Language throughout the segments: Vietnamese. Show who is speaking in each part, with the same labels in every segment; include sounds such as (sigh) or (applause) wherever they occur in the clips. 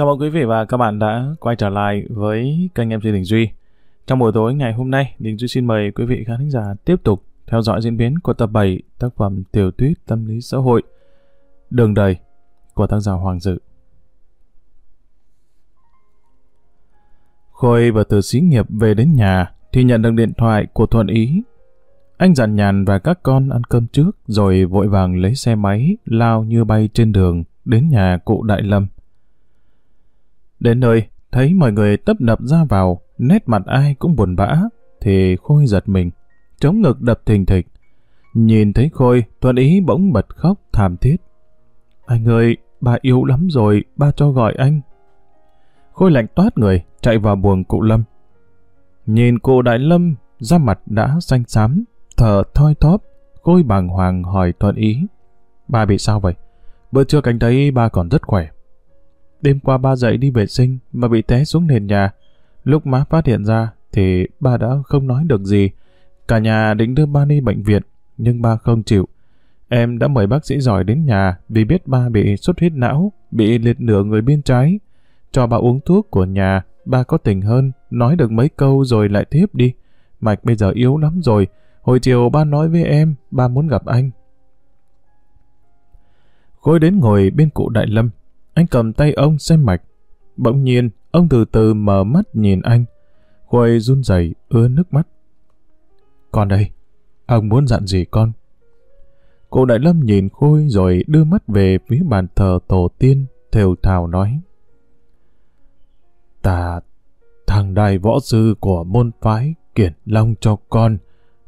Speaker 1: Chào mừng quý vị và các bạn đã quay trở lại với kênh MC Đình Duy. Trong buổi tối ngày hôm nay, Đình Duy xin mời quý vị khán giả tiếp tục theo dõi diễn biến của tập 7 tác phẩm tiểu thuyết tâm lý xã hội Đường đời của tác giả Hoàng Dự. Khôi vừa từ xí nghiệp về đến nhà thì nhận được điện thoại của Thuận Ý. Anh dặn nhàn và các con ăn cơm trước rồi vội vàng lấy xe máy lao như bay trên đường đến nhà cụ Đại Lâm. Đến nơi, thấy mọi người tấp nập ra vào, nét mặt ai cũng buồn bã, thì Khôi giật mình, chống ngực đập thình thịch. Nhìn thấy Khôi, Thuận Ý bỗng bật khóc thảm thiết. Anh ơi, ba yếu lắm rồi, ba cho gọi anh. Khôi lạnh toát người, chạy vào buồng cụ Lâm. Nhìn cụ Đại Lâm, da mặt đã xanh xám, thở thoi thóp, Khôi bàng hoàng hỏi Thuận Ý. Ba bị sao vậy? Bữa trước anh thấy ba còn rất khỏe. Đêm qua ba dậy đi vệ sinh mà bị té xuống nền nhà. Lúc má phát hiện ra thì ba đã không nói được gì. Cả nhà định đưa ba đi bệnh viện, nhưng ba không chịu. Em đã mời bác sĩ giỏi đến nhà vì biết ba bị xuất huyết não, bị liệt nửa người bên trái. Cho ba uống thuốc của nhà, ba có tỉnh hơn, nói được mấy câu rồi lại tiếp đi. Mạch bây giờ yếu lắm rồi. Hồi chiều ba nói với em, ba muốn gặp anh. Khôi đến ngồi bên cụ Đại Lâm. Anh cầm tay ông xem mạch. Bỗng nhiên, ông từ từ mở mắt nhìn anh. Khôi run rẩy ứa nước mắt. Con đây, ông muốn dặn gì con? Cụ Đại Lâm nhìn Khôi rồi đưa mắt về phía bàn thờ tổ tiên, thều thào nói. Ta thằng đại võ sư của môn phái kiển long cho con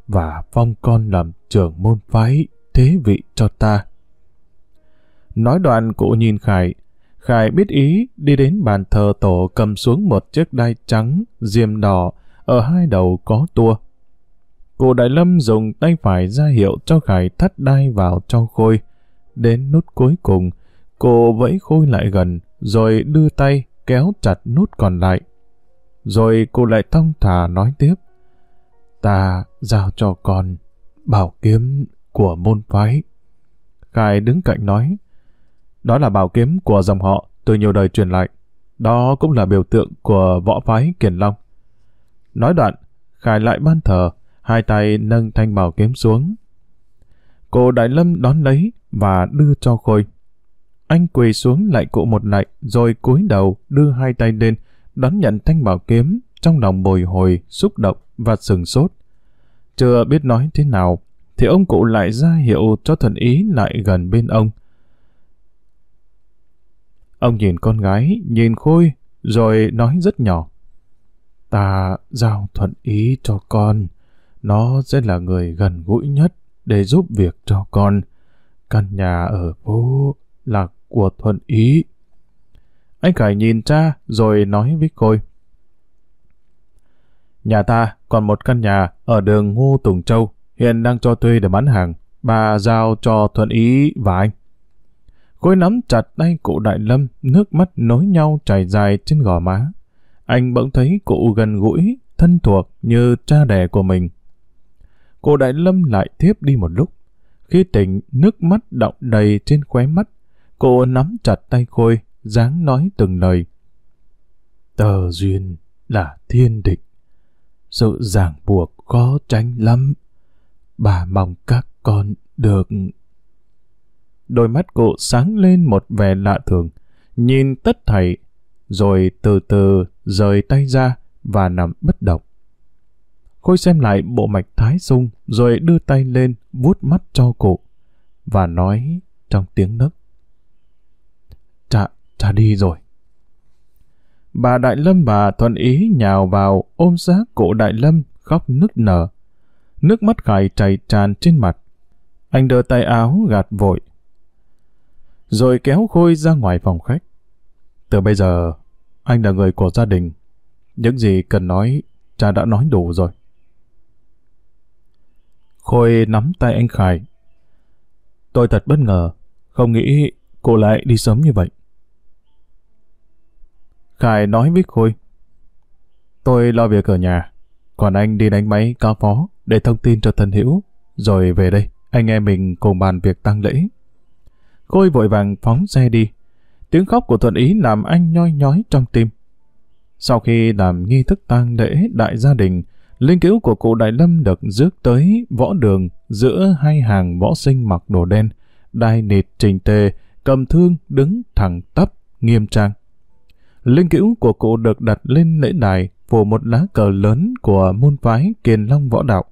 Speaker 1: và phong con làm trưởng môn phái thế vị cho ta. Nói đoạn cụ nhìn Khải. Khải biết ý đi đến bàn thờ tổ cầm xuống một chiếc đai trắng, diêm đỏ, ở hai đầu có tua. Cụ Đại Lâm dùng tay phải ra hiệu cho Khải thắt đai vào cho Khôi. Đến nút cuối cùng, cô vẫy Khôi lại gần, rồi đưa tay kéo chặt nút còn lại. Rồi cô lại thong thả nói tiếp. Ta giao cho con bảo kiếm của môn phái. Khải đứng cạnh nói. Đó là bảo kiếm của dòng họ từ nhiều đời truyền lại. Đó cũng là biểu tượng của võ phái Kiền Long. Nói đoạn, Khải lại ban thờ, hai tay nâng thanh bảo kiếm xuống. Cô Đại Lâm đón lấy và đưa cho Khôi. Anh quỳ xuống lại cụ một lạy, rồi cúi đầu đưa hai tay lên, đón nhận thanh bảo kiếm, trong lòng bồi hồi, xúc động và sừng sốt. Chưa biết nói thế nào, thì ông cụ lại ra hiệu cho thần ý lại gần bên ông. Ông nhìn con gái, nhìn Khôi, rồi nói rất nhỏ. Ta giao thuận ý cho con. Nó sẽ là người gần gũi nhất để giúp việc cho con. Căn nhà ở phố là của thuận ý. Anh Khải nhìn cha rồi nói với Khôi. Nhà ta còn một căn nhà ở đường Ngô Tùng Châu, hiện đang cho thuê để bán hàng. Bà giao cho thuận ý và anh. Khôi nắm chặt tay cụ Đại Lâm, nước mắt nối nhau chảy dài trên gò má. Anh bỗng thấy cụ gần gũi, thân thuộc như cha đẻ của mình. Cụ Đại Lâm lại tiếp đi một lúc. Khi tỉnh, nước mắt đọng đầy trên khóe mắt. cô nắm chặt tay Khôi, dáng nói từng lời. Tờ duyên là thiên địch. Sự ràng buộc khó tránh lắm. Bà mong các con được đôi mắt cụ sáng lên một vẻ lạ thường, nhìn tất thảy, rồi từ từ rời tay ra và nằm bất động. Khôi xem lại bộ mạch thái sung, rồi đưa tay lên vuốt mắt cho cụ, và nói trong tiếng nấc. Cha, cha đi rồi. Bà Đại Lâm bà Thuận Ý nhào vào ôm xác cụ Đại Lâm khóc nức nở. Nước mắt Khải chảy tràn trên mặt. Anh đưa tay áo gạt vội, rồi kéo Khôi ra ngoài phòng khách. Từ bây giờ, anh là người của gia đình. Những gì cần nói, cha đã nói đủ rồi. Khôi nắm tay anh Khải. Tôi thật bất ngờ, không nghĩ cô lại đi sớm như vậy. Khải nói với Khôi. Tôi lo việc ở nhà, còn anh đi đánh máy cao phó để thông tin cho thân hữu, rồi về đây, anh em mình cùng bàn việc tăng lễ. Khôi vội vàng phóng xe đi. Tiếng khóc của Thuận Ý làm anh nhoi nhói trong tim. Sau khi làm nghi thức tang lễ đại gia đình, linh cứu của cụ Đại Lâm được rước tới võ đường giữa hai hàng võ sinh mặc đồ đen, đai nịt trình tề, cầm thương đứng thẳng tắp, nghiêm trang. Linh cữu của cụ được đặt lên lễ đài phủ một lá cờ lớn của môn phái Kiền Long Võ Đạo.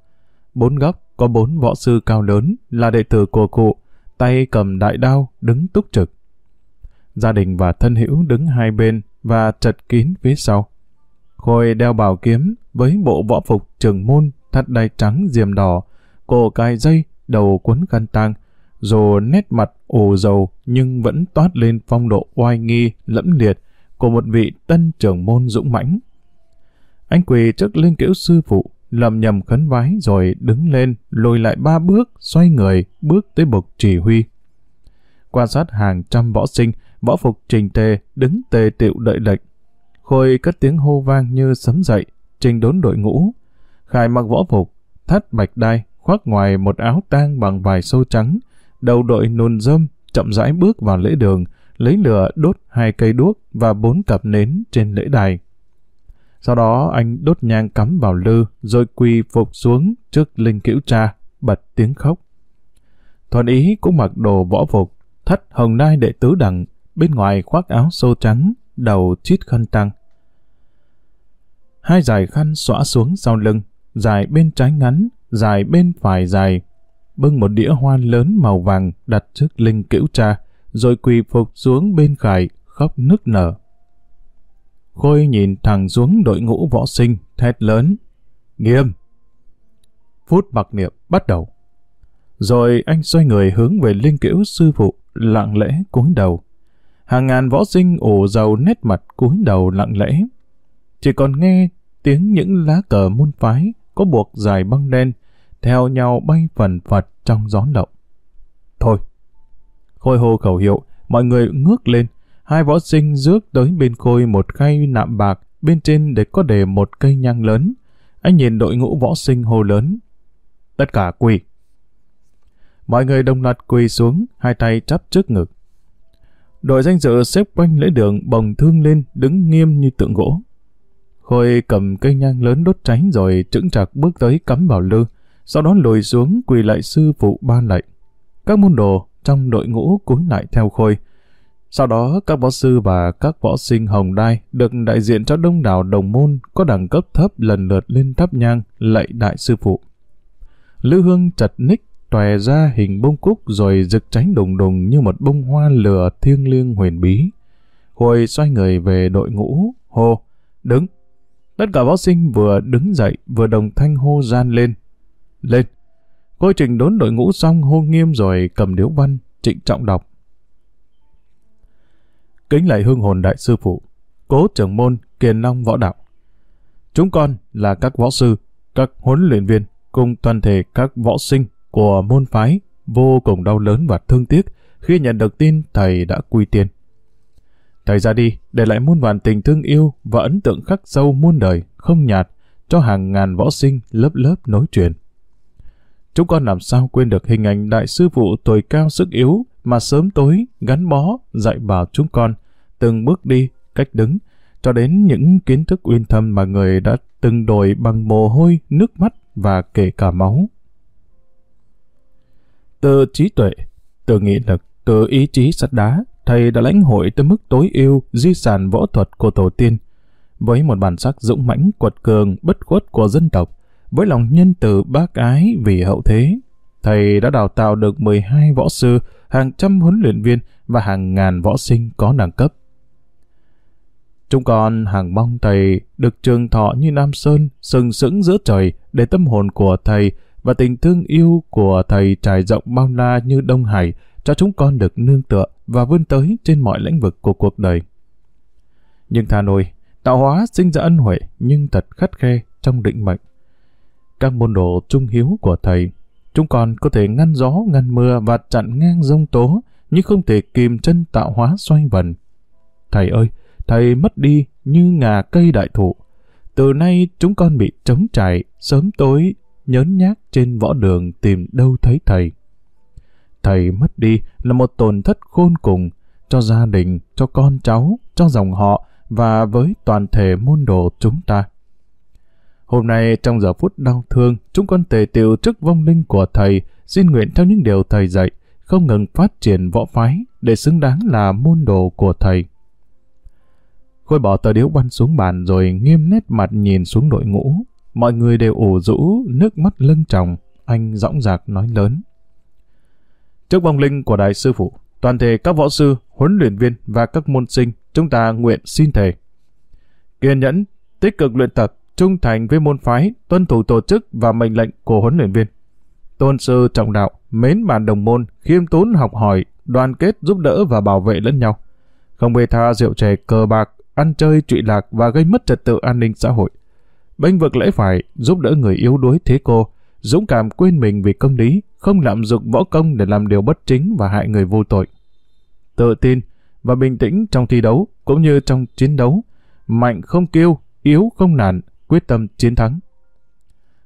Speaker 1: Bốn góc có bốn võ sư cao lớn là đệ tử của cụ, tay cầm đại đao đứng túc trực. Gia đình và thân hữu đứng hai bên và chật kín phía sau. Khôi đeo bảo kiếm với bộ võ phục trường môn thắt đai trắng diềm đỏ, cổ cài dây, đầu cuốn khăn tang, dù nét mặt ồ dầu nhưng vẫn toát lên phong độ oai nghi, lẫm liệt của một vị tân trưởng môn dũng mãnh. Anh quỳ trước linh cữu sư phụ, lầm nhầm khấn vái rồi đứng lên, lùi lại ba bước, xoay người, bước tới bục chỉ huy. Quan sát hàng trăm võ sinh, võ phục trình tề, đứng tề tiệu đợi lệnh. Khôi cất tiếng hô vang như sấm dậy, trình đốn đội ngũ. Khải mặc võ phục, thắt bạch đai, khoác ngoài một áo tang bằng vải sâu trắng, đầu đội nôn dâm, chậm rãi bước vào lễ đường, lấy lửa đốt hai cây đuốc và bốn cặp nến trên lễ đài. Sau đó anh đốt nhang cắm vào lư, rồi quỳ phục xuống trước linh cữu cha, bật tiếng khóc. Thuận ý cũng mặc đồ võ phục, thất hồng nai đệ tứ đẳng, bên ngoài khoác áo xô trắng, đầu chít khăn tăng. Hai dải khăn xõa xuống sau lưng, dài bên trái ngắn, dài bên phải dài. Bưng một đĩa hoa lớn màu vàng đặt trước linh cữu cha, rồi quỳ phục xuống bên khải, khóc nức nở. Khôi nhìn thẳng xuống đội ngũ võ sinh, thét lớn. Nghiêm! Phút mặc niệm bắt đầu. Rồi anh xoay người hướng về linh cữu sư phụ, lặng lẽ cúi đầu. Hàng ngàn võ sinh ổ dầu nét mặt cúi đầu lặng lẽ. Chỉ còn nghe tiếng những lá cờ môn phái có buộc dài băng đen theo nhau bay phần phật trong gió lộng. Thôi! Khôi hô khẩu hiệu, mọi người ngước lên, hai võ sinh rước tới bên khôi một khay nạm bạc, bên trên để có để một cây nhang lớn. Anh nhìn đội ngũ võ sinh hô lớn. Tất cả quỳ. Mọi người đồng loạt quỳ xuống, hai tay chắp trước ngực. Đội danh dự xếp quanh lễ đường bồng thương lên, đứng nghiêm như tượng gỗ. Khôi cầm cây nhang lớn đốt cháy rồi chững chạc bước tới cắm vào lư, sau đó lùi xuống quỳ lại sư phụ ban lệnh. Các môn đồ trong đội ngũ cúi lại theo Khôi, sau đó, các võ sư và các võ sinh hồng đai được đại diện cho đông đảo đồng môn có đẳng cấp thấp lần lượt lên thắp nhang lạy đại sư phụ. lữ hương chật ních tòe ra hình bông cúc rồi rực tránh đùng đùng như một bông hoa lửa thiêng liêng huyền bí. Hồi xoay người về đội ngũ, hô, đứng. Tất cả võ sinh vừa đứng dậy vừa đồng thanh hô gian lên. Lên. Cô trình đốn đội ngũ xong hô nghiêm rồi cầm điếu văn, trịnh trọng đọc kính lạy hương hồn đại sư phụ, cố trưởng môn kiền long võ đạo. Chúng con là các võ sư, các huấn luyện viên cùng toàn thể các võ sinh của môn phái vô cùng đau lớn và thương tiếc khi nhận được tin thầy đã quy tiên. Thầy ra đi để lại muôn vàn tình thương yêu và ấn tượng khắc sâu muôn đời, không nhạt cho hàng ngàn võ sinh lớp lớp nối truyền. Chúng con làm sao quên được hình ảnh đại sư phụ tuổi cao sức yếu mà sớm tối gắn bó dạy bảo chúng con từng bước đi, cách đứng, cho đến những kiến thức uyên thâm mà người đã từng đổi bằng mồ hôi, nước mắt và kể cả máu. Từ trí tuệ, từ nghị lực, từ ý chí sắt đá, thầy đã lãnh hội tới mức tối ưu di sản võ thuật của tổ tiên. Với một bản sắc dũng mãnh, quật cường, bất khuất của dân tộc, với lòng nhân từ bác ái vì hậu thế, thầy đã đào tạo được 12 võ sư, hàng trăm huấn luyện viên và hàng ngàn võ sinh có đẳng cấp. Chúng con hàng mong thầy được trường thọ như Nam Sơn, sừng sững giữa trời để tâm hồn của thầy và tình thương yêu của thầy trải rộng bao la như Đông Hải cho chúng con được nương tựa và vươn tới trên mọi lĩnh vực của cuộc đời. Nhưng thà nôi, tạo hóa sinh ra ân huệ nhưng thật khắt khe trong định mệnh. Các môn đồ trung hiếu của thầy, chúng con có thể ngăn gió, ngăn mưa và chặn ngang dông tố, nhưng không thể kìm chân tạo hóa xoay vần. Thầy ơi, thầy mất đi như ngà cây đại thụ. Từ nay chúng con bị trống trải, sớm tối, nhớn nhác trên võ đường tìm đâu thấy thầy. Thầy mất đi là một tổn thất khôn cùng, cho gia đình, cho con cháu, cho dòng họ và với toàn thể môn đồ chúng ta. Hôm nay trong giờ phút đau thương, chúng con tề tiệu trước vong linh của thầy, xin nguyện theo những điều thầy dạy, không ngừng phát triển võ phái để xứng đáng là môn đồ của thầy. Khôi bỏ tờ điếu quăn xuống bàn rồi nghiêm nét mặt nhìn xuống đội ngũ. Mọi người đều ủ rũ, nước mắt lưng tròng. Anh dõng dạc nói lớn. Trước vong linh của Đại sư Phụ, toàn thể các võ sư, huấn luyện viên và các môn sinh, chúng ta nguyện xin thề. Kiên nhẫn, tích cực luyện tập, trung thành với môn phái, tuân thủ tổ chức và mệnh lệnh của huấn luyện viên. Tôn sư trọng đạo, mến bạn đồng môn, khiêm tốn học hỏi, đoàn kết giúp đỡ và bảo vệ lẫn nhau. Không bê tha rượu chè cờ bạc, ăn chơi trụy lạc và gây mất trật tự an ninh xã hội. Bênh vực lễ phải, giúp đỡ người yếu đuối thế cô, dũng cảm quên mình vì công lý, không lạm dụng võ công để làm điều bất chính và hại người vô tội. Tự tin và bình tĩnh trong thi đấu cũng như trong chiến đấu, mạnh không kêu, yếu không nản, quyết tâm chiến thắng.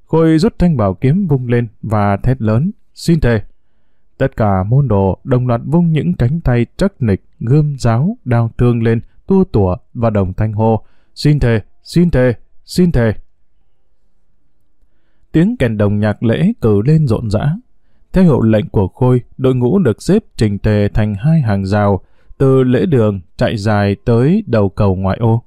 Speaker 1: Khôi rút thanh bảo kiếm vung lên và thét lớn, xin thề. Tất cả môn đồ đồng loạt vung những cánh tay chắc nịch, gươm giáo, đao thương lên, tua tủa và đồng thanh hô, xin thề, xin thề, xin thề. Tiếng kèn đồng nhạc lễ cử lên rộn rã. Theo hiệu lệnh của Khôi, đội ngũ được xếp trình tề thành hai hàng rào, từ lễ đường chạy dài tới đầu cầu ngoại ô.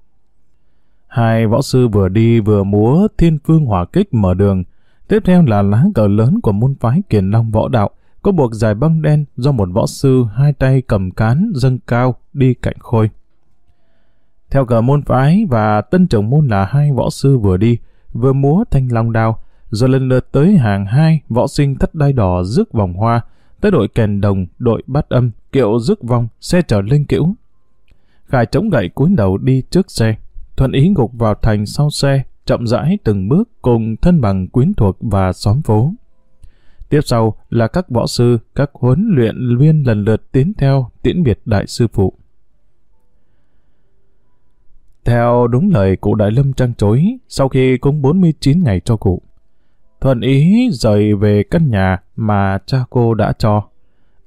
Speaker 1: Hai võ sư vừa đi vừa múa thiên phương hỏa kích mở đường. Tiếp theo là lá cờ lớn của môn phái Kiền Long võ đạo, có buộc dài băng đen do một võ sư hai tay cầm cán dâng cao đi cạnh khôi. Theo cờ môn phái và tân trưởng môn là hai võ sư vừa đi, vừa múa thanh long đao, rồi lần lượt tới hàng hai võ sinh thất đai đỏ rước vòng hoa, tới đội kèn đồng, đội bát âm, kiệu rước vong, xe chở linh cữu. Khải chống gậy cúi đầu đi trước xe, thuận ý gục vào thành sau xe, chậm rãi từng bước cùng thân bằng quyến thuộc và xóm phố. Tiếp sau là các võ sư, các huấn luyện viên lần lượt tiến theo tiễn biệt đại sư phụ. Theo đúng lời cụ Đại Lâm trăng chối, sau khi cúng 49 ngày cho cụ, Thuận ý rời về căn nhà mà cha cô đã cho.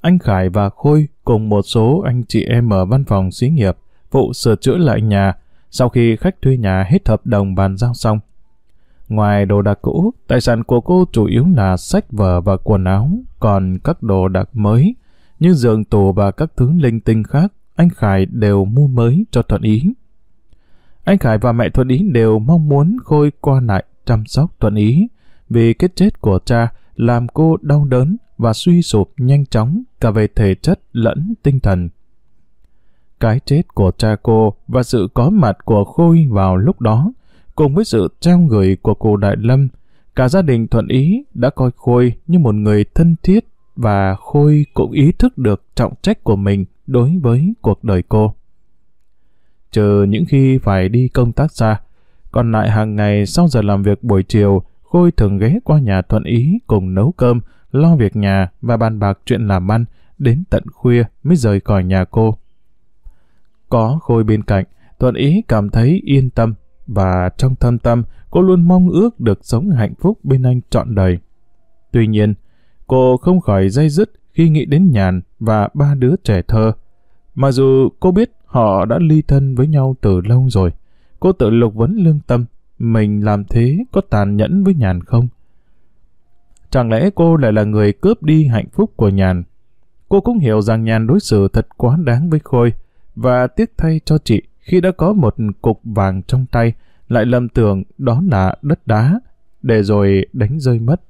Speaker 1: Anh Khải và Khôi cùng một số anh chị em ở văn phòng xí nghiệp phụ sửa chữa lại nhà sau khi khách thuê nhà hết hợp đồng bàn giao xong. Ngoài đồ đạc cũ, tài sản của cô chủ yếu là sách vở và quần áo, còn các đồ đạc mới như giường tủ và các thứ linh tinh khác, anh Khải đều mua mới cho Thuận Ý. Anh Khải và mẹ Thuận Ý đều mong muốn Khôi qua lại chăm sóc Thuận Ý, vì cái chết của cha làm cô đau đớn và suy sụp nhanh chóng cả về thể chất lẫn tinh thần. Cái chết của cha cô và sự có mặt của Khôi vào lúc đó, cùng với sự trao gửi của cô Đại Lâm, cả gia đình thuận ý đã coi Khôi như một người thân thiết và Khôi cũng ý thức được trọng trách của mình đối với cuộc đời cô. Chờ những khi phải đi công tác xa, còn lại hàng ngày sau giờ làm việc buổi chiều, Khôi thường ghé qua nhà Thuận Ý cùng nấu cơm, lo việc nhà và bàn bạc chuyện làm ăn, đến tận khuya mới rời khỏi nhà cô. Có Khôi bên cạnh, Thuận Ý cảm thấy yên tâm và trong thâm tâm cô luôn mong ước được sống hạnh phúc bên anh trọn đời. Tuy nhiên, cô không khỏi dây dứt khi nghĩ đến Nhàn và ba đứa trẻ thơ. Mặc dù cô biết họ đã ly thân với nhau từ lâu rồi, cô tự lục vấn lương tâm mình làm thế có tàn nhẫn với Nhàn không? Chẳng lẽ cô lại là người cướp đi hạnh phúc của Nhàn? Cô cũng hiểu rằng Nhàn đối xử thật quá đáng với Khôi và tiếc thay cho chị khi đã có một cục vàng trong tay lại lầm tưởng đó là đất đá để rồi đánh rơi mất.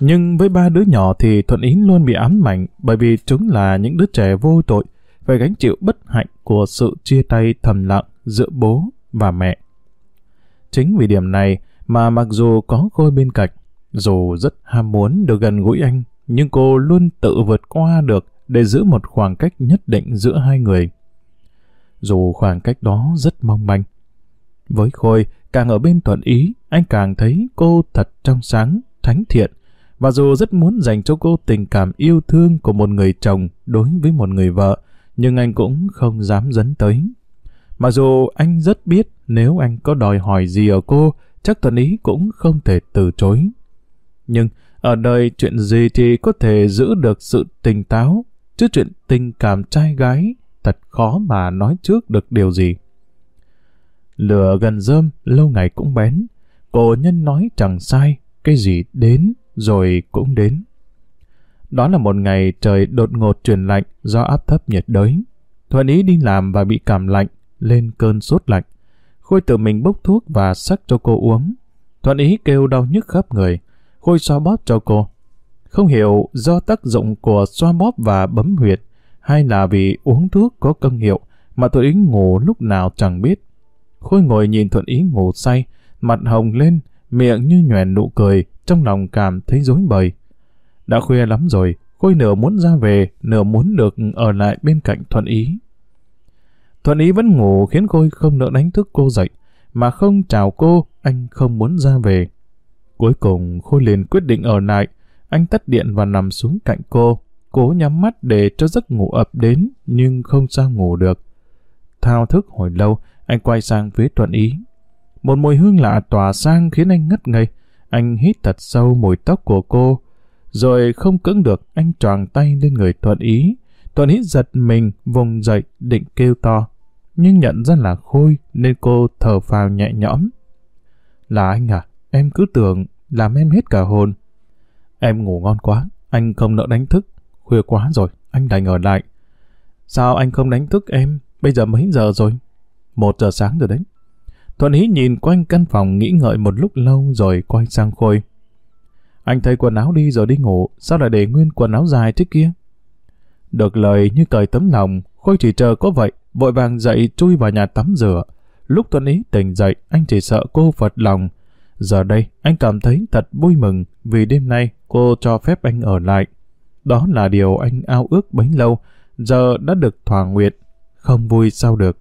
Speaker 1: Nhưng với ba đứa nhỏ thì Thuận Ý luôn bị ám mạnh bởi vì chúng là những đứa trẻ vô tội phải gánh chịu bất hạnh của sự chia tay thầm lặng giữa bố và mẹ. Chính vì điểm này mà mặc dù có Khôi bên cạnh, dù rất ham muốn được gần gũi anh, nhưng cô luôn tự vượt qua được để giữ một khoảng cách nhất định giữa hai người. Dù khoảng cách đó rất mong manh. Với Khôi, càng ở bên thuận ý, anh càng thấy cô thật trong sáng, thánh thiện, và dù rất muốn dành cho cô tình cảm yêu thương của một người chồng đối với một người vợ, nhưng anh cũng không dám dấn tới. Mặc dù anh rất biết nếu anh có đòi hỏi gì ở cô, chắc thần Ý cũng không thể từ chối. Nhưng ở đời chuyện gì thì có thể giữ được sự tỉnh táo chứ chuyện tình cảm trai gái thật khó mà nói trước được điều gì. Lửa gần rơm lâu ngày cũng bén, cổ nhân nói chẳng sai, cái gì đến rồi cũng đến. Đó là một ngày trời đột ngột chuyển lạnh do áp thấp nhiệt đới. Thuận ý đi làm và bị cảm lạnh, lên cơn sốt lạnh. Khôi tự mình bốc thuốc và sắc cho cô uống. Thuận ý kêu đau nhức khắp người. Khôi xoa bóp cho cô. Không hiểu do tác dụng của xoa bóp và bấm huyệt hay là vì uống thuốc có công hiệu mà Thuận ý ngủ lúc nào chẳng biết. Khôi ngồi nhìn Thuận ý ngủ say, mặt hồng lên, miệng như nhoèn nụ cười, trong lòng cảm thấy rối bời. Đã khuya lắm rồi, Khôi nửa muốn ra về, nửa muốn được ở lại bên cạnh Thuận Ý. Thuận Ý vẫn ngủ khiến Khôi không nỡ đánh thức cô dậy, mà không chào cô, anh không muốn ra về. Cuối cùng Khôi liền quyết định ở lại, anh tắt điện và nằm xuống cạnh cô, cố nhắm mắt để cho giấc ngủ ập đến, nhưng không sao ngủ được. Thao thức hồi lâu, anh quay sang phía Thuận Ý. Một mùi hương lạ tỏa sang khiến anh ngất ngây. Anh hít thật sâu mùi tóc của cô, rồi không cưỡng được, anh choàng tay lên người Thuận Ý. Thuận Ý giật mình, vùng dậy, định kêu to. Nhưng nhận ra là Khôi, nên cô thở phào nhẹ nhõm. Là anh à, em cứ tưởng làm em hết cả hồn. Em ngủ ngon quá, anh không nỡ đánh thức. Khuya quá rồi, anh đành ở lại. Sao anh không đánh thức em? Bây giờ mấy giờ rồi? Một giờ sáng rồi đấy. Thuận Ý nhìn quanh căn phòng nghĩ ngợi một lúc lâu rồi quay sang Khôi. Anh thấy quần áo đi rồi đi ngủ, sao lại để nguyên quần áo dài thế kia? Được lời như cởi tấm lòng, Khôi chỉ chờ có vậy, vội vàng dậy chui vào nhà tắm rửa. Lúc Tuấn Ý tỉnh dậy, anh chỉ sợ cô phật lòng. Giờ đây, anh cảm thấy thật vui mừng vì đêm nay cô cho phép anh ở lại. Đó là điều anh ao ước bấy lâu, giờ đã được thỏa nguyện, không vui sao được.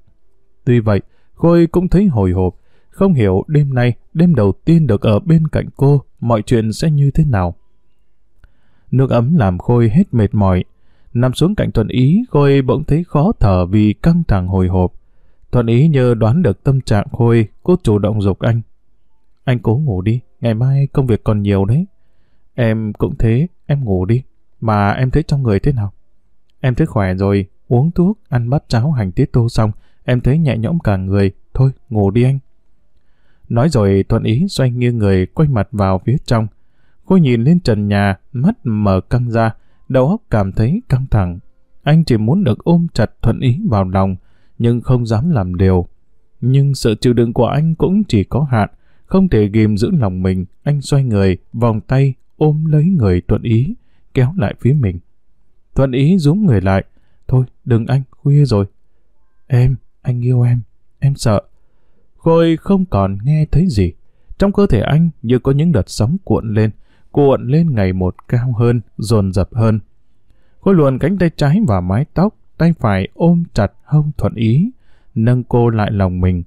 Speaker 1: Tuy vậy, Khôi cũng thấy hồi hộp, không hiểu đêm nay, đêm đầu tiên được ở bên cạnh cô, mọi chuyện sẽ như thế nào. Nước ấm làm Khôi hết mệt mỏi. Nằm xuống cạnh Thuận Ý, Khôi bỗng thấy khó thở vì căng thẳng hồi hộp. Thuận Ý nhờ đoán được tâm trạng Khôi, cô chủ động dục anh. Anh cố ngủ đi, ngày mai công việc còn nhiều đấy. Em cũng thế, em ngủ đi. Mà em thấy trong người thế nào? Em thấy khỏe rồi, uống thuốc, ăn bát cháo hành tiết tô xong, em thấy nhẹ nhõm cả người. Thôi, ngủ đi anh. Nói rồi Thuận Ý xoay nghiêng người quay mặt vào phía trong. Cô nhìn lên trần nhà, mắt mở căng ra, đầu óc cảm thấy căng thẳng. Anh chỉ muốn được ôm chặt Thuận Ý vào lòng, nhưng không dám làm điều. Nhưng sự chịu đựng của anh cũng chỉ có hạn, không thể ghim giữ lòng mình. Anh xoay người, vòng tay, ôm lấy người Thuận Ý, kéo lại phía mình. Thuận Ý rúm người lại. Thôi, đừng anh, khuya rồi. Em, anh yêu em, em sợ. Khôi không còn nghe thấy gì. Trong cơ thể anh như có những đợt sóng cuộn lên, cuộn lên ngày một cao hơn, dồn dập hơn. Khôi luồn cánh tay trái vào mái tóc, tay phải ôm chặt hông thuận ý, nâng cô lại lòng mình.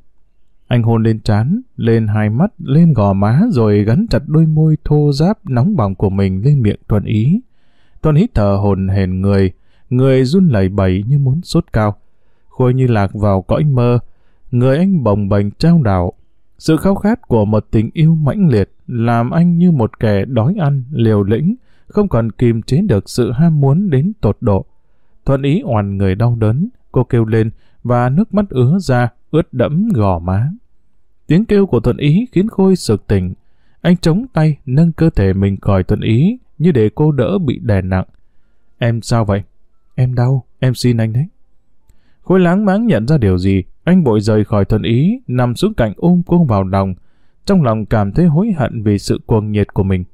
Speaker 1: Anh hôn lên trán, lên hai mắt, lên gò má rồi gắn chặt đôi môi thô ráp nóng bỏng của mình lên miệng thuận ý. Thuận hít thở hồn hển người, người run lẩy bẩy như muốn sốt cao. Khôi như lạc vào cõi mơ, người anh bồng bềnh trao đảo. Sự khao khát của một tình yêu mãnh liệt làm anh như một kẻ đói ăn, liều lĩnh, không còn kìm chế được sự ham muốn đến tột độ. Thuận ý oằn người đau đớn, cô kêu lên và nước mắt ứa ra, ướt đẫm gò má. Tiếng kêu của Thuận ý khiến Khôi sực tỉnh. Anh chống tay nâng cơ thể mình khỏi Thuận ý như để cô đỡ bị đè nặng. Em sao vậy? Em đau, em xin anh đấy. Khôi láng máng nhận ra điều gì, anh bội rời khỏi Thuận ý, nằm xuống cạnh ôm cô vào lòng. Trong lòng cảm thấy hối hận vì sự cuồng nhiệt của mình.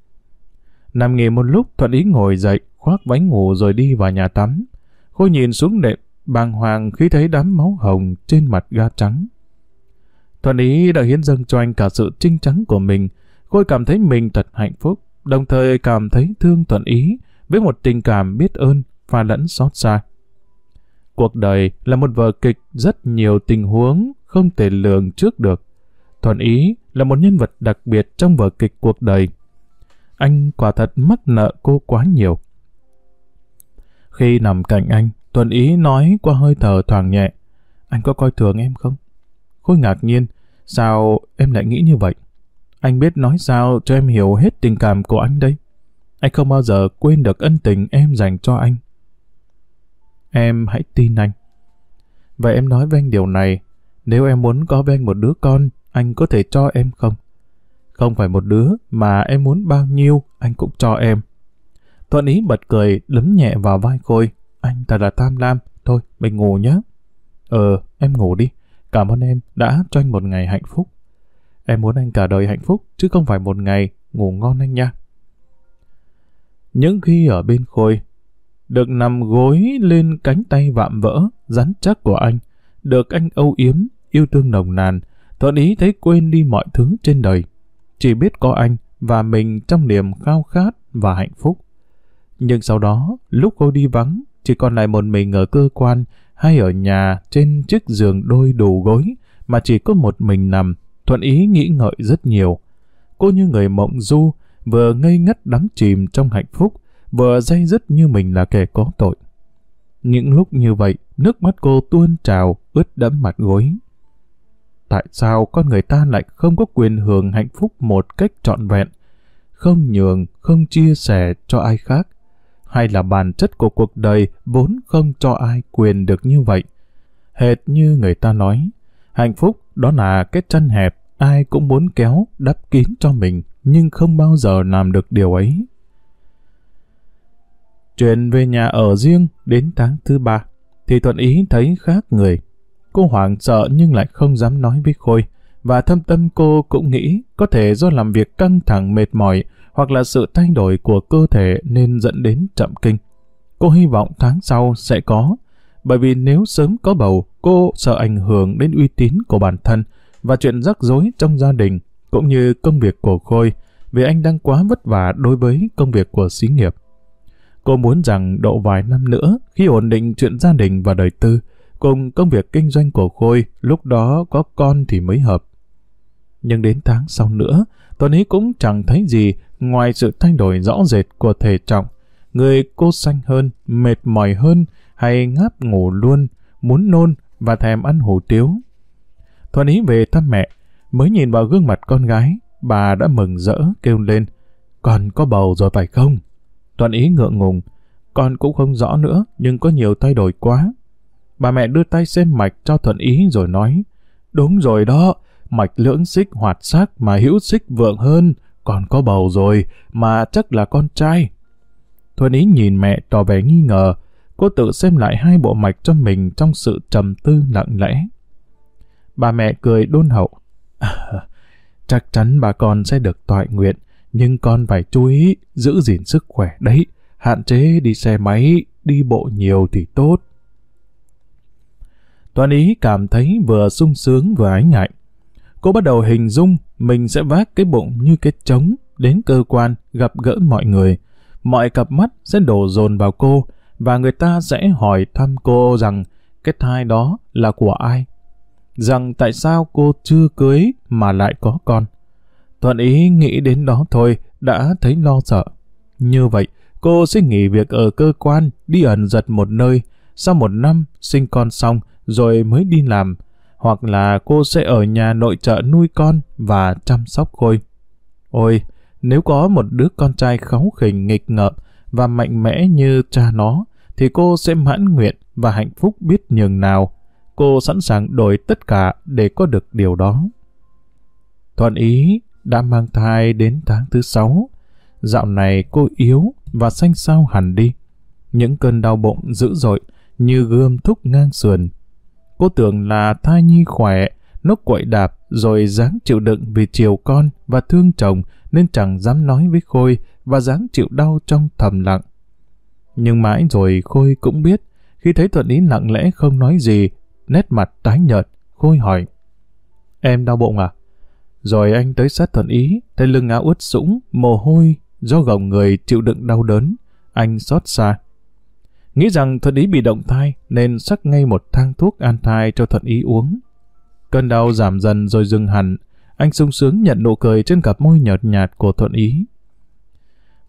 Speaker 1: Nằm nghỉ một lúc, thuận ý ngồi dậy, khoác váy ngủ rồi đi vào nhà tắm. Khôi nhìn xuống đệm, bàng hoàng khi thấy đám máu hồng trên mặt ga trắng. Thuận ý đã hiến dâng cho anh cả sự trinh trắng của mình. Khôi cảm thấy mình thật hạnh phúc, đồng thời cảm thấy thương thuận ý với một tình cảm biết ơn, pha lẫn xót xa. Cuộc đời là một vở kịch rất nhiều tình huống không thể lường trước được. Thuận Ý là một nhân vật đặc biệt trong vở kịch cuộc đời. Anh quả thật mắc nợ cô quá nhiều. Khi nằm cạnh anh, Thuận Ý nói qua hơi thở thoảng nhẹ. Anh có coi thường em không? Khôi ngạc nhiên, sao em lại nghĩ như vậy? Anh biết nói sao cho em hiểu hết tình cảm của anh đây. Anh không bao giờ quên được ân tình em dành cho anh em hãy tin anh. Vậy em nói với anh điều này, nếu em muốn có với anh một đứa con, anh có thể cho em không? Không phải một đứa, mà em muốn bao nhiêu, anh cũng cho em. Thuận ý bật cười, đấm nhẹ vào vai Khôi. Anh thật là tham lam, thôi, mình ngủ nhé. Ờ, em ngủ đi. Cảm ơn em đã cho anh một ngày hạnh phúc. Em muốn anh cả đời hạnh phúc, chứ không phải một ngày. Ngủ ngon anh nha. Những khi ở bên Khôi, được nằm gối lên cánh tay vạm vỡ, rắn chắc của anh, được anh âu yếm, yêu thương nồng nàn, thuận ý thấy quên đi mọi thứ trên đời. Chỉ biết có anh và mình trong niềm khao khát và hạnh phúc. Nhưng sau đó, lúc cô đi vắng, chỉ còn lại một mình ở cơ quan hay ở nhà trên chiếc giường đôi đủ gối mà chỉ có một mình nằm, thuận ý nghĩ ngợi rất nhiều. Cô như người mộng du, vừa ngây ngất đắm chìm trong hạnh phúc, vừa dây dứt như mình là kẻ có tội. Những lúc như vậy, nước mắt cô tuôn trào, ướt đẫm mặt gối. Tại sao con người ta lại không có quyền hưởng hạnh phúc một cách trọn vẹn, không nhường, không chia sẻ cho ai khác? Hay là bản chất của cuộc đời vốn không cho ai quyền được như vậy? Hệt như người ta nói, hạnh phúc đó là cái chân hẹp ai cũng muốn kéo, đắp kín cho mình, nhưng không bao giờ làm được điều ấy. Chuyển về nhà ở riêng đến tháng thứ ba, thì Thuận Ý thấy khác người. Cô hoảng sợ nhưng lại không dám nói với Khôi, và thâm tâm cô cũng nghĩ có thể do làm việc căng thẳng mệt mỏi hoặc là sự thay đổi của cơ thể nên dẫn đến chậm kinh. Cô hy vọng tháng sau sẽ có, bởi vì nếu sớm có bầu, cô sợ ảnh hưởng đến uy tín của bản thân và chuyện rắc rối trong gia đình, cũng như công việc của Khôi, vì anh đang quá vất vả đối với công việc của xí nghiệp. Cô muốn rằng độ vài năm nữa, khi ổn định chuyện gia đình và đời tư, cùng công việc kinh doanh của Khôi, lúc đó có con thì mới hợp. Nhưng đến tháng sau nữa, Tuấn ấy cũng chẳng thấy gì ngoài sự thay đổi rõ rệt của thể trọng. Người cô xanh hơn, mệt mỏi hơn, hay ngáp ngủ luôn, muốn nôn và thèm ăn hủ tiếu. Thuận ý về thăm mẹ, mới nhìn vào gương mặt con gái, bà đã mừng rỡ kêu lên, còn có bầu rồi phải không? Thuận ý ngượng ngùng, con cũng không rõ nữa, nhưng có nhiều thay đổi quá. Bà mẹ đưa tay xem mạch cho Thuận ý rồi nói, đúng rồi đó, mạch lưỡng xích hoạt sắc mà hữu xích vượng hơn, còn có bầu rồi, mà chắc là con trai. Thuận ý nhìn mẹ tỏ vẻ nghi ngờ, cô tự xem lại hai bộ mạch cho mình trong sự trầm tư lặng lẽ. Bà mẹ cười đôn hậu. (laughs) chắc chắn bà con sẽ được toại nguyện, nhưng con phải chú ý, giữ gìn sức khỏe đấy, hạn chế đi xe máy, đi bộ nhiều thì tốt. Toàn ý cảm thấy vừa sung sướng vừa ái ngại. Cô bắt đầu hình dung mình sẽ vác cái bụng như cái trống đến cơ quan gặp gỡ mọi người. Mọi cặp mắt sẽ đổ dồn vào cô và người ta sẽ hỏi thăm cô rằng cái thai đó là của ai. Rằng tại sao cô chưa cưới mà lại có con. Thuận ý nghĩ đến đó thôi đã thấy lo sợ. Như vậy, cô sẽ nghỉ việc ở cơ quan, đi ẩn giật một nơi, sau một năm sinh con xong rồi mới đi làm, hoặc là cô sẽ ở nhà nội trợ nuôi con và chăm sóc Khôi. Ôi, nếu có một đứa con trai kháu khỉnh nghịch ngợm và mạnh mẽ như cha nó, thì cô sẽ mãn nguyện và hạnh phúc biết nhường nào. Cô sẵn sàng đổi tất cả để có được điều đó. Thuận ý đã mang thai đến tháng thứ sáu. Dạo này cô yếu và xanh xao hẳn đi. Những cơn đau bụng dữ dội như gươm thúc ngang sườn Cô tưởng là thai nhi khỏe, nó quậy đạp rồi dáng chịu đựng vì chiều con và thương chồng nên chẳng dám nói với Khôi và dáng chịu đau trong thầm lặng. Nhưng mãi rồi Khôi cũng biết, khi thấy Thuận Ý lặng lẽ không nói gì, nét mặt tái nhợt, Khôi hỏi. Em đau bụng à? Rồi anh tới sát Thuận Ý, thấy lưng áo ướt sũng, mồ hôi, do gồng người chịu đựng đau đớn. Anh xót xa. Nghĩ rằng Thuận Ý bị động thai nên sắc ngay một thang thuốc an thai cho Thuận Ý uống. Cơn đau giảm dần rồi dừng hẳn. Anh sung sướng nhận nụ cười trên cặp môi nhợt nhạt của Thuận Ý.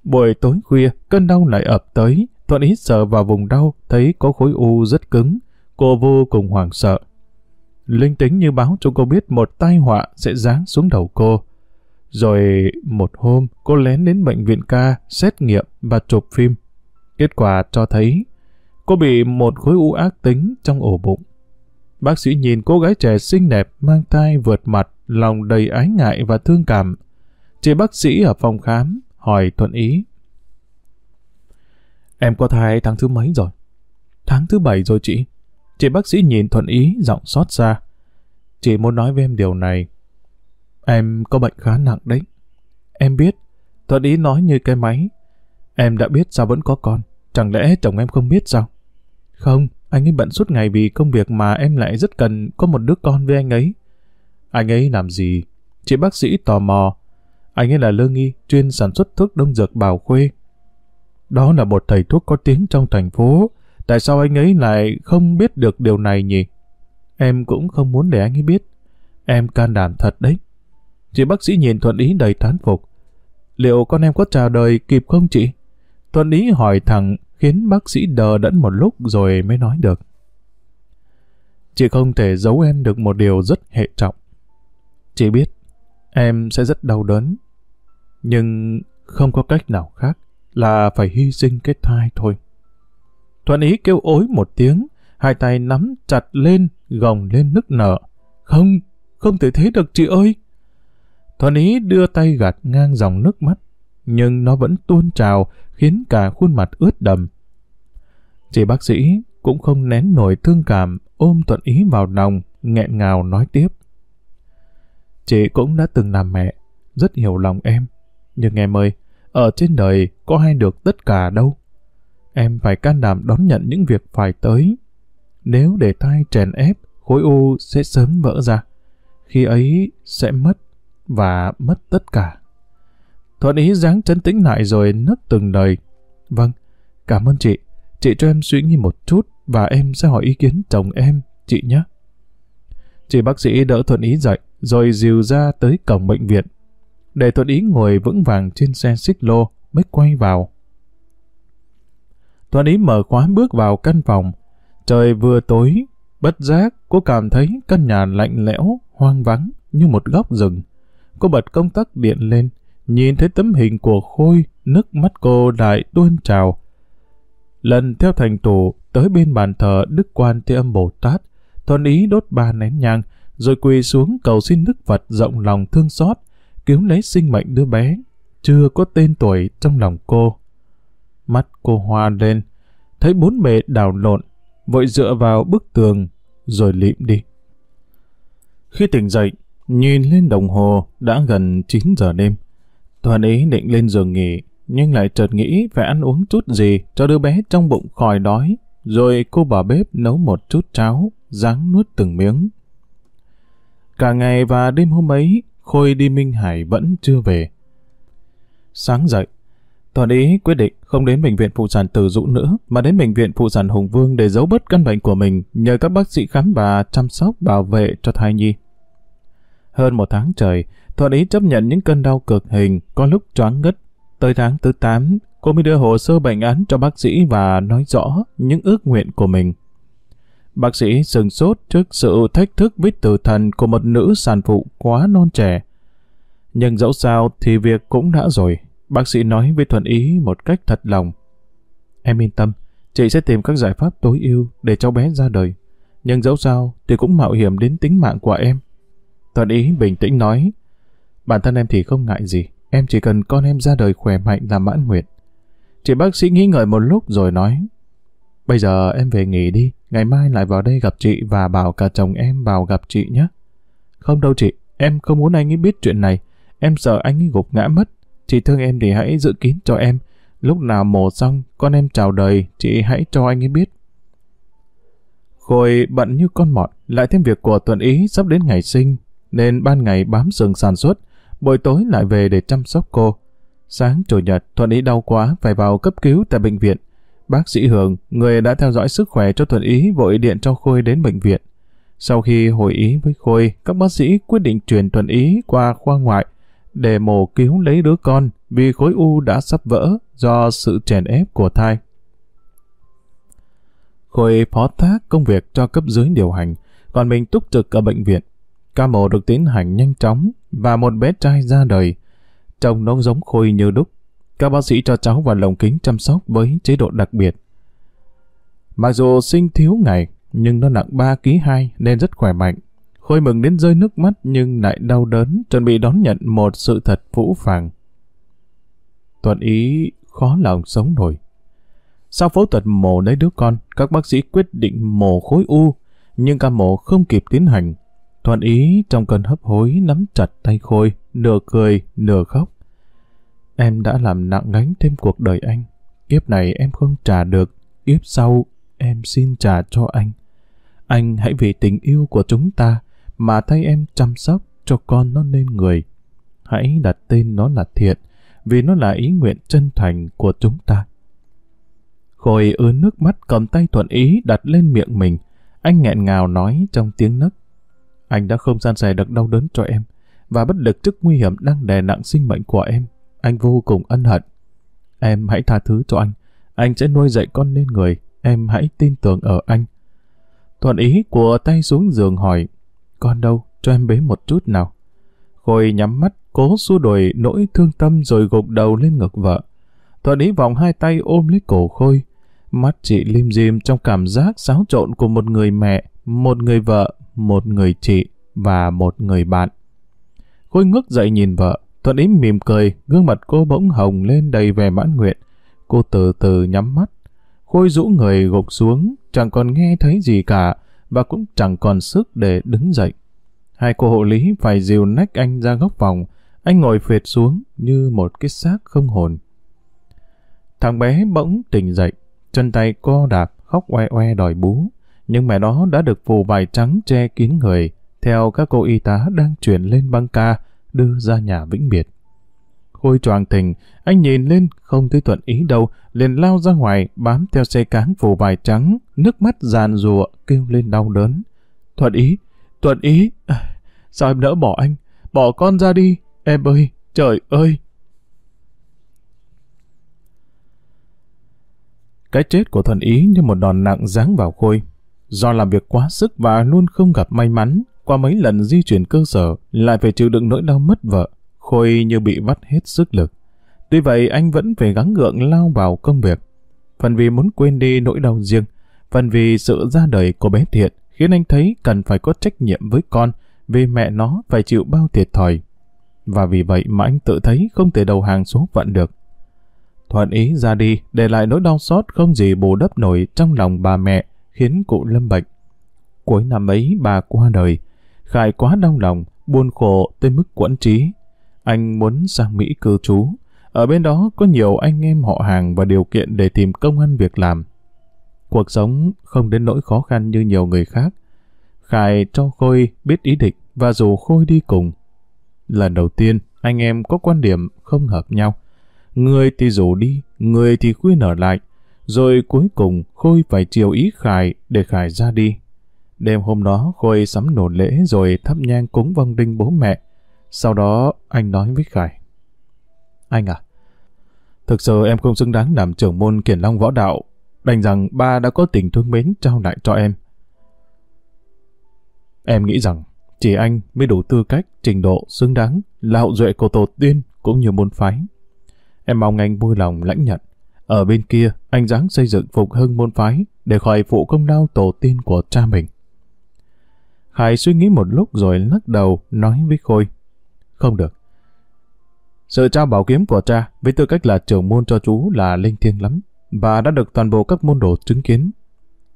Speaker 1: Buổi tối khuya, cơn đau lại ập tới. Thuận Ý sờ vào vùng đau, thấy có khối u rất cứng. Cô vô cùng hoảng sợ. Linh tính như báo cho cô biết một tai họa sẽ giáng xuống đầu cô. Rồi một hôm, cô lén đến bệnh viện ca, xét nghiệm và chụp phim. Kết quả cho thấy cô bị một khối u ác tính trong ổ bụng. Bác sĩ nhìn cô gái trẻ xinh đẹp, mang thai vượt mặt, lòng đầy ái ngại và thương cảm. Chị bác sĩ ở phòng khám, hỏi Thuận Ý. Em có thai tháng thứ mấy rồi? Tháng thứ bảy rồi chị. Chị bác sĩ nhìn Thuận Ý, giọng xót xa. Chị muốn nói với em điều này. Em có bệnh khá nặng đấy. Em biết. Thuận Ý nói như cái máy. Em đã biết sao vẫn có con. Chẳng lẽ chồng em không biết sao? Không, anh ấy bận suốt ngày vì công việc mà em lại rất cần có một đứa con với anh ấy. Anh ấy làm gì? Chị bác sĩ tò mò. Anh ấy là lương nghi, chuyên sản xuất thuốc đông dược bào khuê. Đó là một thầy thuốc có tiếng trong thành phố. Tại sao anh ấy lại không biết được điều này nhỉ? Em cũng không muốn để anh ấy biết. Em can đảm thật đấy. Chị bác sĩ nhìn Thuận Ý đầy thán phục. Liệu con em có chào đời kịp không chị? Thuận Ý hỏi thẳng khiến bác sĩ đờ đẫn một lúc rồi mới nói được. Chị không thể giấu em được một điều rất hệ trọng. Chị biết, em sẽ rất đau đớn. Nhưng không có cách nào khác là phải hy sinh cái thai thôi. Thuận ý kêu ối một tiếng, hai tay nắm chặt lên, gồng lên nức nở. Không, không thể thế được chị ơi. Thuận ý đưa tay gạt ngang dòng nước mắt, nhưng nó vẫn tuôn trào, khiến cả khuôn mặt ướt đầm. Chị bác sĩ cũng không nén nổi thương cảm, ôm Thuận ý vào lòng, nghẹn ngào nói tiếp. Chị cũng đã từng làm mẹ, rất hiểu lòng em. Nhưng em ơi, ở trên đời có ai được tất cả đâu. Em phải can đảm đón nhận những việc phải tới. Nếu để thai chèn ép, khối u sẽ sớm vỡ ra. Khi ấy sẽ mất, và mất tất cả. Thuận ý dáng chấn tĩnh lại rồi nấc từng lời. Vâng, cảm ơn chị. Chị cho em suy nghĩ một chút và em sẽ hỏi ý kiến chồng em, chị nhé. Chị bác sĩ đỡ Thuận ý dậy, rồi dìu ra tới cổng bệnh viện. Để Thuận ý ngồi vững vàng trên xe xích lô, mới quay vào. Thuận ý mở khóa bước vào căn phòng. Trời vừa tối, bất giác cô cảm thấy căn nhà lạnh lẽo, hoang vắng như một góc rừng. Cô bật công tắc điện lên, nhìn thấy tấm hình của Khôi, nước mắt cô lại tuôn trào. Lần theo thành tủ tới bên bàn thờ Đức Quan Thế Âm Bồ Tát, Thuận ý đốt ba nén nhang, rồi quỳ xuống cầu xin Đức Phật rộng lòng thương xót, cứu lấy sinh mệnh đứa bé, chưa có tên tuổi trong lòng cô. Mắt cô hoa lên, thấy bốn bề đảo lộn, vội dựa vào bức tường, rồi lịm đi. Khi tỉnh dậy, nhìn lên đồng hồ đã gần 9 giờ đêm. Toàn ý định lên giường nghỉ, nhưng lại chợt nghĩ phải ăn uống chút gì cho đứa bé trong bụng khỏi đói. Rồi cô bà bếp nấu một chút cháo, ráng nuốt từng miếng. Cả ngày và đêm hôm ấy, Khôi đi Minh Hải vẫn chưa về. Sáng dậy, Toàn ý quyết định không đến bệnh viện phụ sản Từ Dũ nữa, mà đến bệnh viện phụ sản Hùng Vương để giấu bớt căn bệnh của mình, nhờ các bác sĩ khám và chăm sóc bảo vệ cho thai nhi. Hơn một tháng trời, Thuận ý chấp nhận những cơn đau cực hình, có lúc choáng ngất. Tới tháng thứ 8, cô mới đưa hồ sơ bệnh án cho bác sĩ và nói rõ những ước nguyện của mình. Bác sĩ sừng sốt trước sự thách thức với tử thần của một nữ sản phụ quá non trẻ. Nhưng dẫu sao thì việc cũng đã rồi. Bác sĩ nói với Thuận Ý một cách thật lòng. Em yên tâm, chị sẽ tìm các giải pháp tối ưu để cháu bé ra đời. Nhưng dẫu sao thì cũng mạo hiểm đến tính mạng của em. Thuận Ý bình tĩnh nói, bản thân em thì không ngại gì, em chỉ cần con em ra đời khỏe mạnh là mãn nguyện. Chị bác sĩ nghĩ ngợi một lúc rồi nói, bây giờ em về nghỉ đi, ngày mai lại vào đây gặp chị và bảo cả chồng em vào gặp chị nhé. Không đâu chị, em không muốn anh ấy biết chuyện này, em sợ anh ấy gục ngã mất. Chị thương em thì hãy giữ kín cho em. Lúc nào mổ xong, con em chào đời, chị hãy cho anh ấy biết. Khôi bận như con mọt, lại thêm việc của tuần ý sắp đến ngày sinh, nên ban ngày bám sừng sản xuất, buổi tối lại về để chăm sóc cô. Sáng chủ nhật, Thuận Ý đau quá, phải vào cấp cứu tại bệnh viện. Bác sĩ Hường, người đã theo dõi sức khỏe cho Thuận Ý, vội điện cho Khôi đến bệnh viện. Sau khi hội ý với Khôi, các bác sĩ quyết định chuyển Thuận Ý qua khoa ngoại để mổ cứu lấy đứa con vì khối u đã sắp vỡ do sự chèn ép của thai. Khôi phó thác công việc cho cấp dưới điều hành, còn mình túc trực ở bệnh viện. Ca mổ được tiến hành nhanh chóng và một bé trai ra đời. Trông nó giống Khôi như đúc. Các bác sĩ cho cháu vào lồng kính chăm sóc với chế độ đặc biệt. Mặc dù sinh thiếu ngày, nhưng nó nặng 3 kg 2 nên rất khỏe mạnh. Khôi mừng đến rơi nước mắt nhưng lại đau đớn, chuẩn bị đón nhận một sự thật phũ phàng. Thuận ý khó lòng sống nổi. Sau phẫu thuật mổ lấy đứa con, các bác sĩ quyết định mổ khối u, nhưng ca mổ không kịp tiến hành. Thuận ý trong cơn hấp hối nắm chặt tay Khôi, nửa cười, nửa khóc. Em đã làm nặng gánh thêm cuộc đời anh. Kiếp này em không trả được, kiếp sau em xin trả cho anh. Anh hãy vì tình yêu của chúng ta mà thay em chăm sóc cho con nó nên người. Hãy đặt tên nó là Thiện, vì nó là ý nguyện chân thành của chúng ta. Khôi ứa nước mắt cầm tay Thuận Ý đặt lên miệng mình. Anh nghẹn ngào nói trong tiếng nấc. Anh đã không san sẻ được đau đớn cho em, và bất lực trước nguy hiểm đang đè nặng sinh mệnh của em. Anh vô cùng ân hận. Em hãy tha thứ cho anh. Anh sẽ nuôi dạy con nên người. Em hãy tin tưởng ở anh. Thuận Ý của tay xuống giường hỏi, con đâu, cho em bế một chút nào. Khôi nhắm mắt, cố xua đuổi nỗi thương tâm rồi gục đầu lên ngực vợ. Thuận Ý vòng hai tay ôm lấy cổ Khôi, Mắt chị lim dim trong cảm giác xáo trộn của một người mẹ, một người vợ, một người chị và một người bạn. Khôi ngước dậy nhìn vợ, Thuận Ý mỉm cười, gương mặt cô bỗng hồng lên đầy vẻ mãn nguyện. Cô từ từ nhắm mắt. Khôi rũ người gục xuống, chẳng còn nghe thấy gì cả, và cũng chẳng còn sức để đứng dậy. Hai cô hộ lý phải dìu nách anh ra góc phòng, anh ngồi phệt xuống như một cái xác không hồn. Thằng bé bỗng tỉnh dậy, chân tay co đạp, khóc oe oe đòi bú. Nhưng mẹ nó đã được phủ vải trắng che kín người, theo các cô y tá đang chuyển lên băng ca, đưa ra nhà vĩnh biệt. Khôi choàng tình, anh nhìn lên, không thấy thuận ý đâu, liền lao ra ngoài, bám theo xe cán phủ vải trắng, nước mắt giàn rùa, kêu lên đau đớn. Thuận ý, thuận ý, à, sao em nỡ bỏ anh, bỏ con ra đi, em ơi, trời ơi. Cái chết của thuận ý như một đòn nặng giáng vào khôi. Do làm việc quá sức và luôn không gặp may mắn, qua mấy lần di chuyển cơ sở, lại phải chịu đựng nỗi đau mất vợ. Khôi như bị vắt hết sức lực. Tuy vậy anh vẫn phải gắng gượng lao vào công việc. Phần vì muốn quên đi nỗi đau riêng, phần vì sự ra đời của bé Thiện khiến anh thấy cần phải có trách nhiệm với con vì mẹ nó phải chịu bao thiệt thòi. Và vì vậy mà anh tự thấy không thể đầu hàng số phận được. Thuận ý ra đi, để lại nỗi đau xót không gì bù đắp nổi trong lòng bà mẹ, khiến cụ lâm bệnh. Cuối năm ấy bà qua đời, Khải quá đau lòng, buồn khổ tới mức quẫn trí. Anh muốn sang Mỹ cư trú. Ở bên đó có nhiều anh em họ hàng và điều kiện để tìm công ăn việc làm. Cuộc sống không đến nỗi khó khăn như nhiều người khác. Khải cho Khôi biết ý định và rủ Khôi đi cùng. Lần đầu tiên, anh em có quan điểm không hợp nhau. Người thì rủ đi, người thì khuyên ở lại. Rồi cuối cùng Khôi phải chiều ý Khải để Khải ra đi. Đêm hôm đó Khôi sắm nổ lễ rồi thắp nhang cúng vong đinh bố mẹ. Sau đó anh nói với Khải. Anh à, thực sự em không xứng đáng làm trưởng môn kiển long võ đạo. Đành rằng ba đã có tình thương mến trao lại cho em. Em nghĩ rằng chỉ anh mới đủ tư cách, trình độ, xứng đáng là hậu duệ của tổ tiên cũng như môn phái. Em mong anh vui lòng lãnh nhận. Ở bên kia, anh dáng xây dựng phục hưng môn phái để khỏi phụ công lao tổ tiên của cha mình. Khải suy nghĩ một lúc rồi lắc đầu nói với Khôi. Không được. Sự trao bảo kiếm của cha với tư cách là trưởng môn cho chú là linh thiêng lắm và đã được toàn bộ các môn đồ chứng kiến.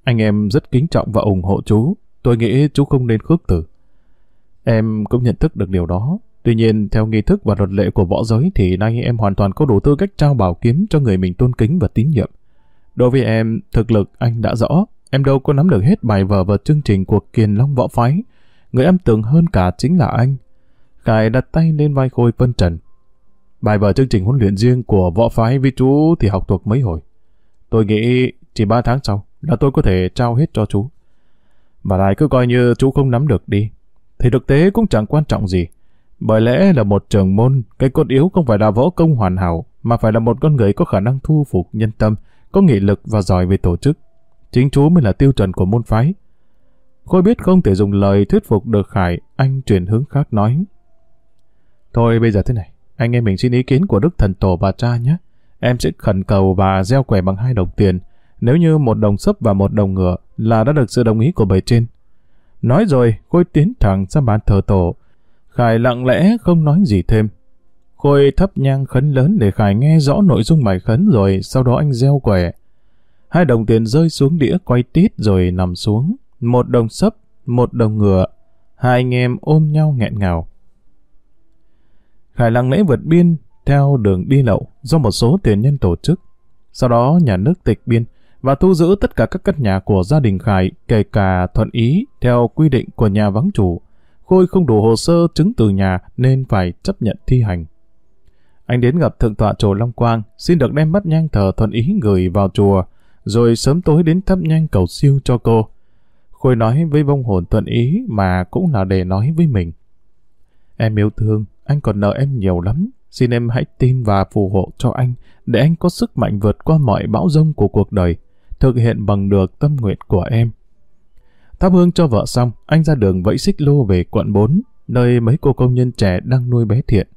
Speaker 1: Anh em rất kính trọng và ủng hộ chú. Tôi nghĩ chú không nên khước từ. Em cũng nhận thức được điều đó Tuy nhiên, theo nghi thức và luật lệ của võ giới thì nay em hoàn toàn có đủ tư cách trao bảo kiếm cho người mình tôn kính và tín nhiệm. Đối với em, thực lực anh đã rõ, em đâu có nắm được hết bài vở và chương trình của Kiền Long Võ Phái. Người em tưởng hơn cả chính là anh. Khải đặt tay lên vai Khôi phân trần. Bài vở chương trình huấn luyện riêng của võ phái với chú thì học thuộc mấy hồi. Tôi nghĩ chỉ ba tháng sau là tôi có thể trao hết cho chú. Và lại cứ coi như chú không nắm được đi. Thì thực tế cũng chẳng quan trọng gì. Bởi lẽ là một trường môn, cái cốt yếu không phải là võ công hoàn hảo, mà phải là một con người có khả năng thu phục nhân tâm, có nghị lực và giỏi về tổ chức. Chính chú mới là tiêu chuẩn của môn phái. Khôi biết không thể dùng lời thuyết phục được Khải, anh chuyển hướng khác nói. Thôi bây giờ thế này, anh em mình xin ý kiến của Đức Thần Tổ bà cha nhé. Em sẽ khẩn cầu và gieo quẻ bằng hai đồng tiền, nếu như một đồng sấp và một đồng ngựa là đã được sự đồng ý của bề trên. Nói rồi, Khôi tiến thẳng ra bàn thờ tổ. Khải lặng lẽ không nói gì thêm. Khôi thấp nhang khấn lớn để Khải nghe rõ nội dung bài khấn rồi sau đó anh gieo quẻ. Hai đồng tiền rơi xuống đĩa quay tít rồi nằm xuống. Một đồng sấp, một đồng ngựa. Hai anh em ôm nhau nghẹn ngào. Khải lặng lẽ vượt biên theo đường đi lậu do một số tiền nhân tổ chức. Sau đó nhà nước tịch biên và thu giữ tất cả các căn nhà của gia đình Khải, kể cả thuận ý theo quy định của nhà vắng chủ. Khôi không đủ hồ sơ chứng từ nhà nên phải chấp nhận thi hành. Anh đến gặp thượng tọa chùa Long Quang, xin được đem bắt nhang thờ thuận ý gửi vào chùa, rồi sớm tối đến thắp nhang cầu siêu cho cô. Khôi nói với vong hồn thuận ý mà cũng là để nói với mình. Em yêu thương, anh còn nợ em nhiều lắm, Xin em hãy tin và phù hộ cho anh để anh có sức mạnh vượt qua mọi bão rông của cuộc đời, thực hiện bằng được tâm nguyện của em. Thắp hương cho vợ xong, anh ra đường vẫy xích lô về quận 4, nơi mấy cô công nhân trẻ đang nuôi bé thiện.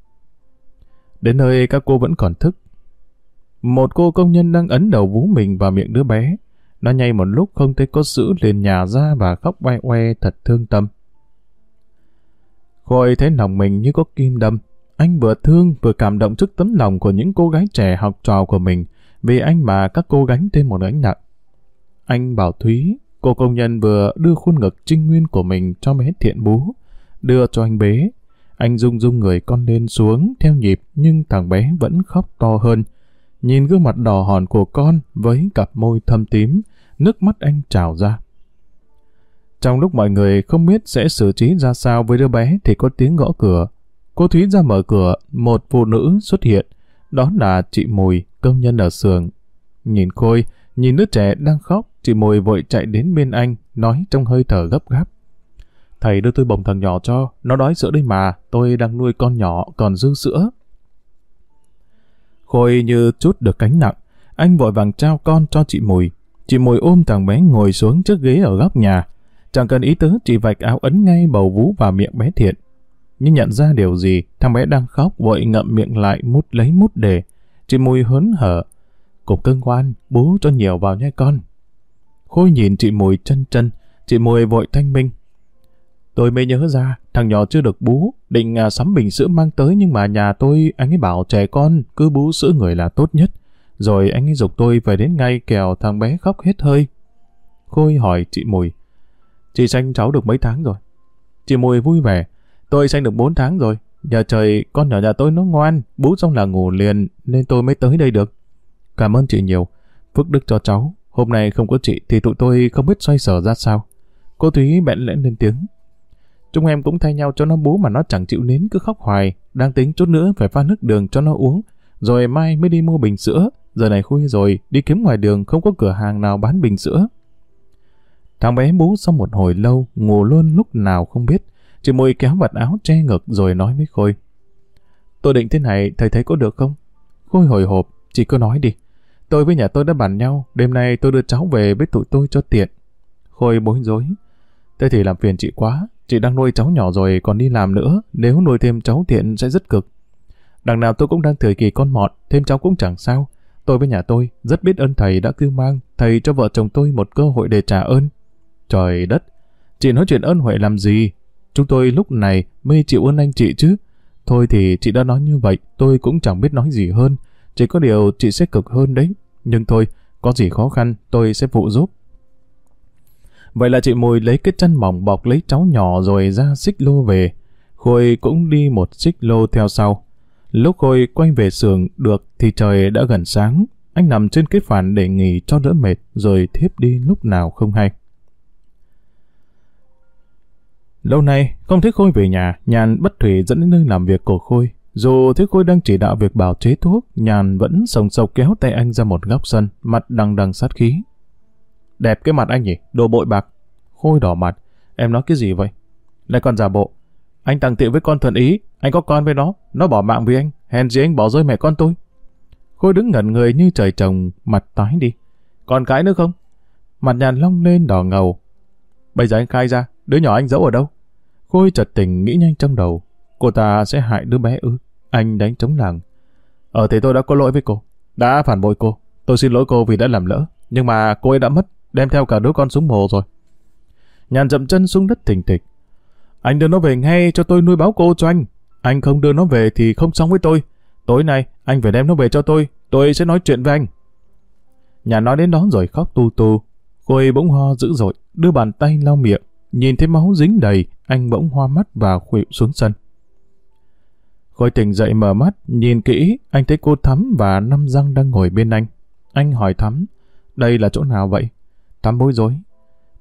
Speaker 1: Đến nơi các cô vẫn còn thức. Một cô công nhân đang ấn đầu vú mình vào miệng đứa bé. Nó nhay một lúc không thấy có sữa liền nhà ra và khóc oe oe thật thương tâm. Khôi thấy lòng mình như có kim đâm, anh vừa thương vừa cảm động trước tấm lòng của những cô gái trẻ học trò của mình, vì anh mà các cô gánh thêm một gánh nặng. Anh bảo Thúy, cô công nhân vừa đưa khuôn ngực trinh nguyên của mình cho bé thiện bú, đưa cho anh bế. Anh rung rung người con lên xuống theo nhịp nhưng thằng bé vẫn khóc to hơn. Nhìn gương mặt đỏ hòn của con với cặp môi thâm tím, nước mắt anh trào ra. Trong lúc mọi người không biết sẽ xử trí ra sao với đứa bé thì có tiếng gõ cửa. Cô Thúy ra mở cửa, một phụ nữ xuất hiện. Đó là chị Mùi, công nhân ở xưởng. Nhìn Khôi, nhìn đứa trẻ đang khóc, chị Mùi vội chạy đến bên anh, nói trong hơi thở gấp gáp. Thầy đưa tôi bồng thằng nhỏ cho, nó đói sữa đây mà, tôi đang nuôi con nhỏ còn dư sữa. Khôi như chút được cánh nặng, anh vội vàng trao con cho chị Mùi. Chị Mùi ôm thằng bé ngồi xuống trước ghế ở góc nhà. Chẳng cần ý tứ, chị vạch áo ấn ngay bầu vú vào miệng bé thiện nhưng nhận ra điều gì, thằng bé đang khóc vội ngậm miệng lại mút lấy mút để. Chị Mùi hớn hở. Cục cưng ngoan, bú cho nhiều vào nhé con. Khôi nhìn chị Mùi chân chân, chị Mùi vội thanh minh. Tôi mới nhớ ra, thằng nhỏ chưa được bú, định à, sắm bình sữa mang tới nhưng mà nhà tôi anh ấy bảo trẻ con cứ bú sữa người là tốt nhất. Rồi anh ấy dục tôi về đến ngay kèo thằng bé khóc hết hơi. Khôi hỏi chị Mùi, chị sanh cháu được mấy tháng rồi? Chị Mùi vui vẻ, Tôi sanh được 4 tháng rồi. Nhà trời, con nhỏ nhà tôi nó ngoan, bú xong là ngủ liền, nên tôi mới tới đây được. Cảm ơn chị nhiều. Phước đức cho cháu. Hôm nay không có chị thì tụi tôi không biết xoay sở ra sao. Cô Thúy bẽn lẽn lên tiếng. Chúng em cũng thay nhau cho nó bú mà nó chẳng chịu nín cứ khóc hoài. Đang tính chút nữa phải pha nước đường cho nó uống. Rồi mai mới đi mua bình sữa. Giờ này khuya rồi, đi kiếm ngoài đường không có cửa hàng nào bán bình sữa. Thằng bé bú xong một hồi lâu, ngủ luôn lúc nào không biết. Chị Mùi kéo vạt áo che ngực rồi nói với Khôi. Tôi định thế này, thầy thấy có được không? Khôi hồi hộp, chị cứ nói đi. Tôi với nhà tôi đã bàn nhau, đêm nay tôi đưa cháu về với tụi tôi cho tiện. Khôi bối rối. Thế thì làm phiền chị quá, chị đang nuôi cháu nhỏ rồi còn đi làm nữa, nếu nuôi thêm cháu tiện sẽ rất cực. Đằng nào tôi cũng đang thời kỳ con mọt, thêm cháu cũng chẳng sao. Tôi với nhà tôi rất biết ơn thầy đã cứu mang, thầy cho vợ chồng tôi một cơ hội để trả ơn. Trời đất, chị nói chuyện ơn huệ làm gì, Chúng tôi lúc này mới chịu ơn anh chị chứ. Thôi thì chị đã nói như vậy, tôi cũng chẳng biết nói gì hơn. Chỉ có điều chị sẽ cực hơn đấy. Nhưng thôi, có gì khó khăn, tôi sẽ phụ giúp. Vậy là chị Mùi lấy cái chân mỏng bọc lấy cháu nhỏ rồi ra xích lô về. Khôi cũng đi một xích lô theo sau. Lúc Khôi quay về sườn được thì trời đã gần sáng. Anh nằm trên cái phản để nghỉ cho đỡ mệt rồi thiếp đi lúc nào không hay. Lâu nay, không thấy Khôi về nhà, Nhàn bất thủy dẫn đến nơi làm việc của Khôi. Dù thấy Khôi đang chỉ đạo việc bào chế thuốc, Nhàn vẫn sồng sộc kéo tay anh ra một góc sân, mặt đằng đằng sát khí. Đẹp cái mặt anh nhỉ, đồ bội bạc. Khôi đỏ mặt, em nói cái gì vậy? Lại còn giả bộ. Anh tặng tiệu với con thuận ý, anh có con với nó, nó bỏ mạng vì anh, hèn gì anh bỏ rơi mẹ con tôi. Khôi đứng ngẩn người như trời trồng, mặt tái đi. Còn cái nữa không? Mặt nhàn long lên đỏ ngầu. Bây giờ anh khai ra, Đứa nhỏ anh giấu ở đâu? Khôi chợt tình nghĩ nhanh trong đầu. Cô ta sẽ hại đứa bé ư? Anh đánh trống làng. Ờ thì tôi đã có lỗi với cô. Đã phản bội cô. Tôi xin lỗi cô vì đã làm lỡ. Nhưng mà cô ấy đã mất, đem theo cả đứa con xuống mồ rồi. Nhàn dậm chân xuống đất thình thịch. Anh đưa nó về ngay cho tôi nuôi báo cô cho anh. Anh không đưa nó về thì không xong với tôi. Tối nay, anh phải đem nó về cho tôi. Tôi sẽ nói chuyện với anh. Nhà nói đến đó rồi khóc tu tu. Cô ấy bỗng ho dữ dội, đưa bàn tay lau miệng. Nhìn thấy máu dính đầy, anh bỗng hoa mắt và khuỵu xuống sân. Khôi tỉnh dậy mở mắt, nhìn kỹ, anh thấy cô Thắm và Năm Răng đang ngồi bên anh. Anh hỏi Thắm, đây là chỗ nào vậy? Thắm bối rối.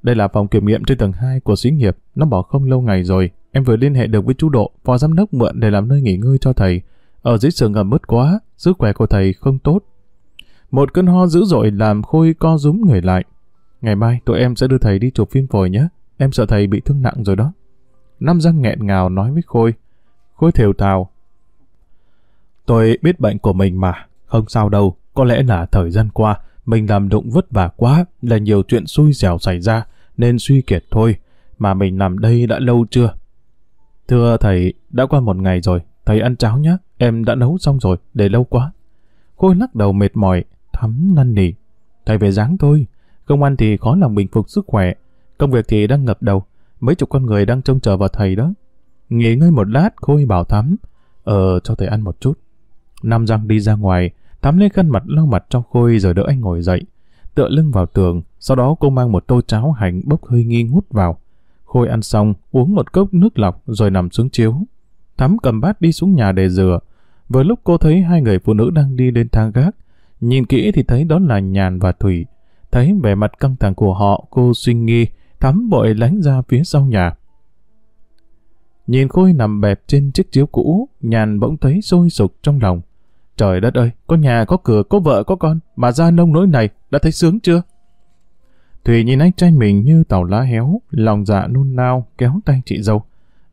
Speaker 1: Đây là phòng kiểm nghiệm trên tầng 2 của xí nghiệp, nó bỏ không lâu ngày rồi. Em vừa liên hệ được với chú Độ, phó giám đốc mượn để làm nơi nghỉ ngơi cho thầy. Ở dưới sườn ngầm mất quá, sức khỏe của thầy không tốt. Một cơn ho dữ dội làm Khôi co rúm người lại. Ngày mai tụi em sẽ đưa thầy đi chụp phim phổi nhé. Em sợ thầy bị thương nặng rồi đó. Năm răng nghẹn ngào nói với Khôi. Khôi thều thào. Tôi biết bệnh của mình mà. Không sao đâu. Có lẽ là thời gian qua mình làm đụng vất vả quá là nhiều chuyện xui xẻo xảy ra nên suy kiệt thôi. Mà mình nằm đây đã lâu chưa? Thưa thầy, đã qua một ngày rồi. Thầy ăn cháo nhé. Em đã nấu xong rồi. Để lâu quá. Khôi lắc đầu mệt mỏi. Thắm năn nỉ. Thầy về dáng thôi. Không ăn thì khó lòng bình phục sức khỏe. Công việc thì đang ngập đầu. Mấy chục con người đang trông chờ vào thầy đó. Nghỉ ngơi một lát, Khôi bảo Thắm. Ờ, cho thầy ăn một chút. Nam giang đi ra ngoài, Thắm lấy khăn mặt lau mặt cho Khôi rồi đỡ anh ngồi dậy. Tựa lưng vào tường, sau đó cô mang một tô cháo hành bốc hơi nghi ngút vào. Khôi ăn xong, uống một cốc nước lọc rồi nằm xuống chiếu. Thắm cầm bát đi xuống nhà để rửa. Vừa lúc cô thấy hai người phụ nữ đang đi lên thang gác, nhìn kỹ thì thấy đó là Nhàn và Thủy. Thấy vẻ mặt căng thẳng của họ, cô suy nghi, thắm bội lánh ra phía sau nhà. Nhìn Khôi nằm bẹp trên chiếc chiếu cũ, Nhàn bỗng thấy sôi sục trong lòng. Trời đất ơi, có nhà, có cửa, có vợ, có con, mà ra nông nỗi này, đã thấy sướng chưa? thùy nhìn anh trai mình như tàu lá héo, lòng dạ nôn nao, kéo tay chị dâu.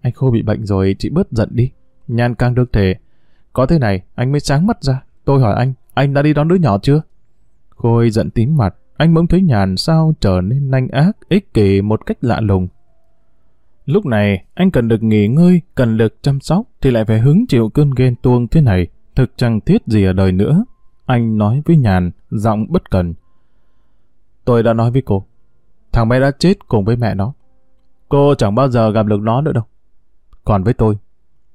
Speaker 1: Anh Khôi bị bệnh rồi, chị bớt giận đi. nhàn càng được thể. Có thế này, anh mới sáng mắt ra. Tôi hỏi anh, anh đã đi đón đứa nhỏ chưa? Khôi giận tím mặt, anh bỗng thấy nhàn sao trở nên nanh ác, ích kỷ một cách lạ lùng. Lúc này, anh cần được nghỉ ngơi, cần được chăm sóc, thì lại phải hứng chịu cơn ghen tuông thế này, thực chẳng thiết gì ở đời nữa. Anh nói với nhàn, giọng bất cần. Tôi đã nói với cô, thằng bé đã chết cùng với mẹ nó. Cô chẳng bao giờ gặp được nó nữa đâu. Còn với tôi,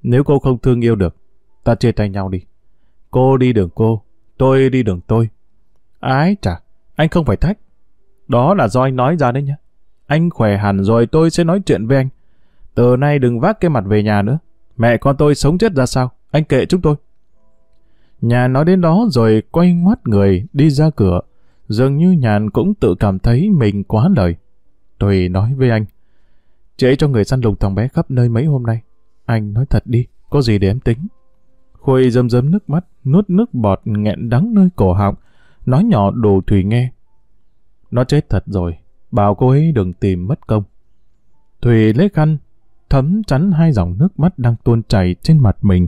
Speaker 1: nếu cô không thương yêu được, ta chia tay nhau đi. Cô đi đường cô, tôi đi đường tôi. Ái chà, anh không phải thách. Đó là do anh nói ra đấy nhá. Anh khỏe hẳn rồi tôi sẽ nói chuyện với anh. Từ nay đừng vác cái mặt về nhà nữa. Mẹ con tôi sống chết ra sao? Anh kệ chúng tôi. Nhà nói đến đó rồi quay ngoắt người đi ra cửa. Dường như nhàn cũng tự cảm thấy mình quá lời. Tôi nói với anh. Chị cho người săn lùng thằng bé khắp nơi mấy hôm nay. Anh nói thật đi, có gì để em tính. Khôi rơm rớm nước mắt, nuốt nước bọt nghẹn đắng nơi cổ họng, nói nhỏ đồ Thùy nghe. Nó chết thật rồi, bảo cô ấy đừng tìm mất công. Thùy lấy khăn, thấm chắn hai dòng nước mắt đang tuôn chảy trên mặt mình.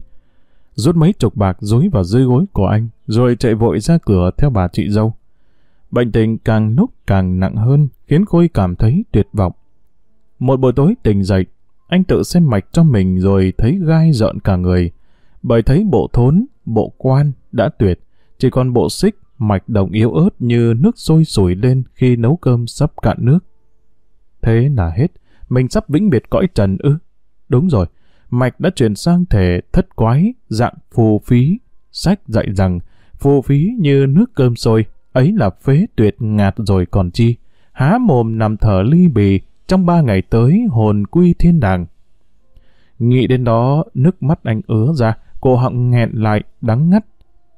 Speaker 1: Rút mấy chục bạc dối vào dưới gối của anh, rồi chạy vội ra cửa theo bà chị dâu. Bệnh tình càng lúc càng nặng hơn, khiến Khôi cảm thấy tuyệt vọng. Một buổi tối tỉnh dậy, anh tự xem mạch cho mình rồi thấy gai rợn cả người, bởi thấy bộ thốn, bộ quan đã tuyệt, chỉ còn bộ xích mạch đồng yếu ớt như nước sôi sủi lên khi nấu cơm sắp cạn nước. Thế là hết, mình sắp vĩnh biệt cõi trần ư. Đúng rồi, mạch đã chuyển sang thể thất quái, dạng phù phí. Sách dạy rằng, phù phí như nước cơm sôi, ấy là phế tuyệt ngạt rồi còn chi. Há mồm nằm thở ly bì, trong ba ngày tới hồn quy thiên đàng. Nghĩ đến đó, nước mắt anh ứa ra, cô họng nghẹn lại, đắng ngắt,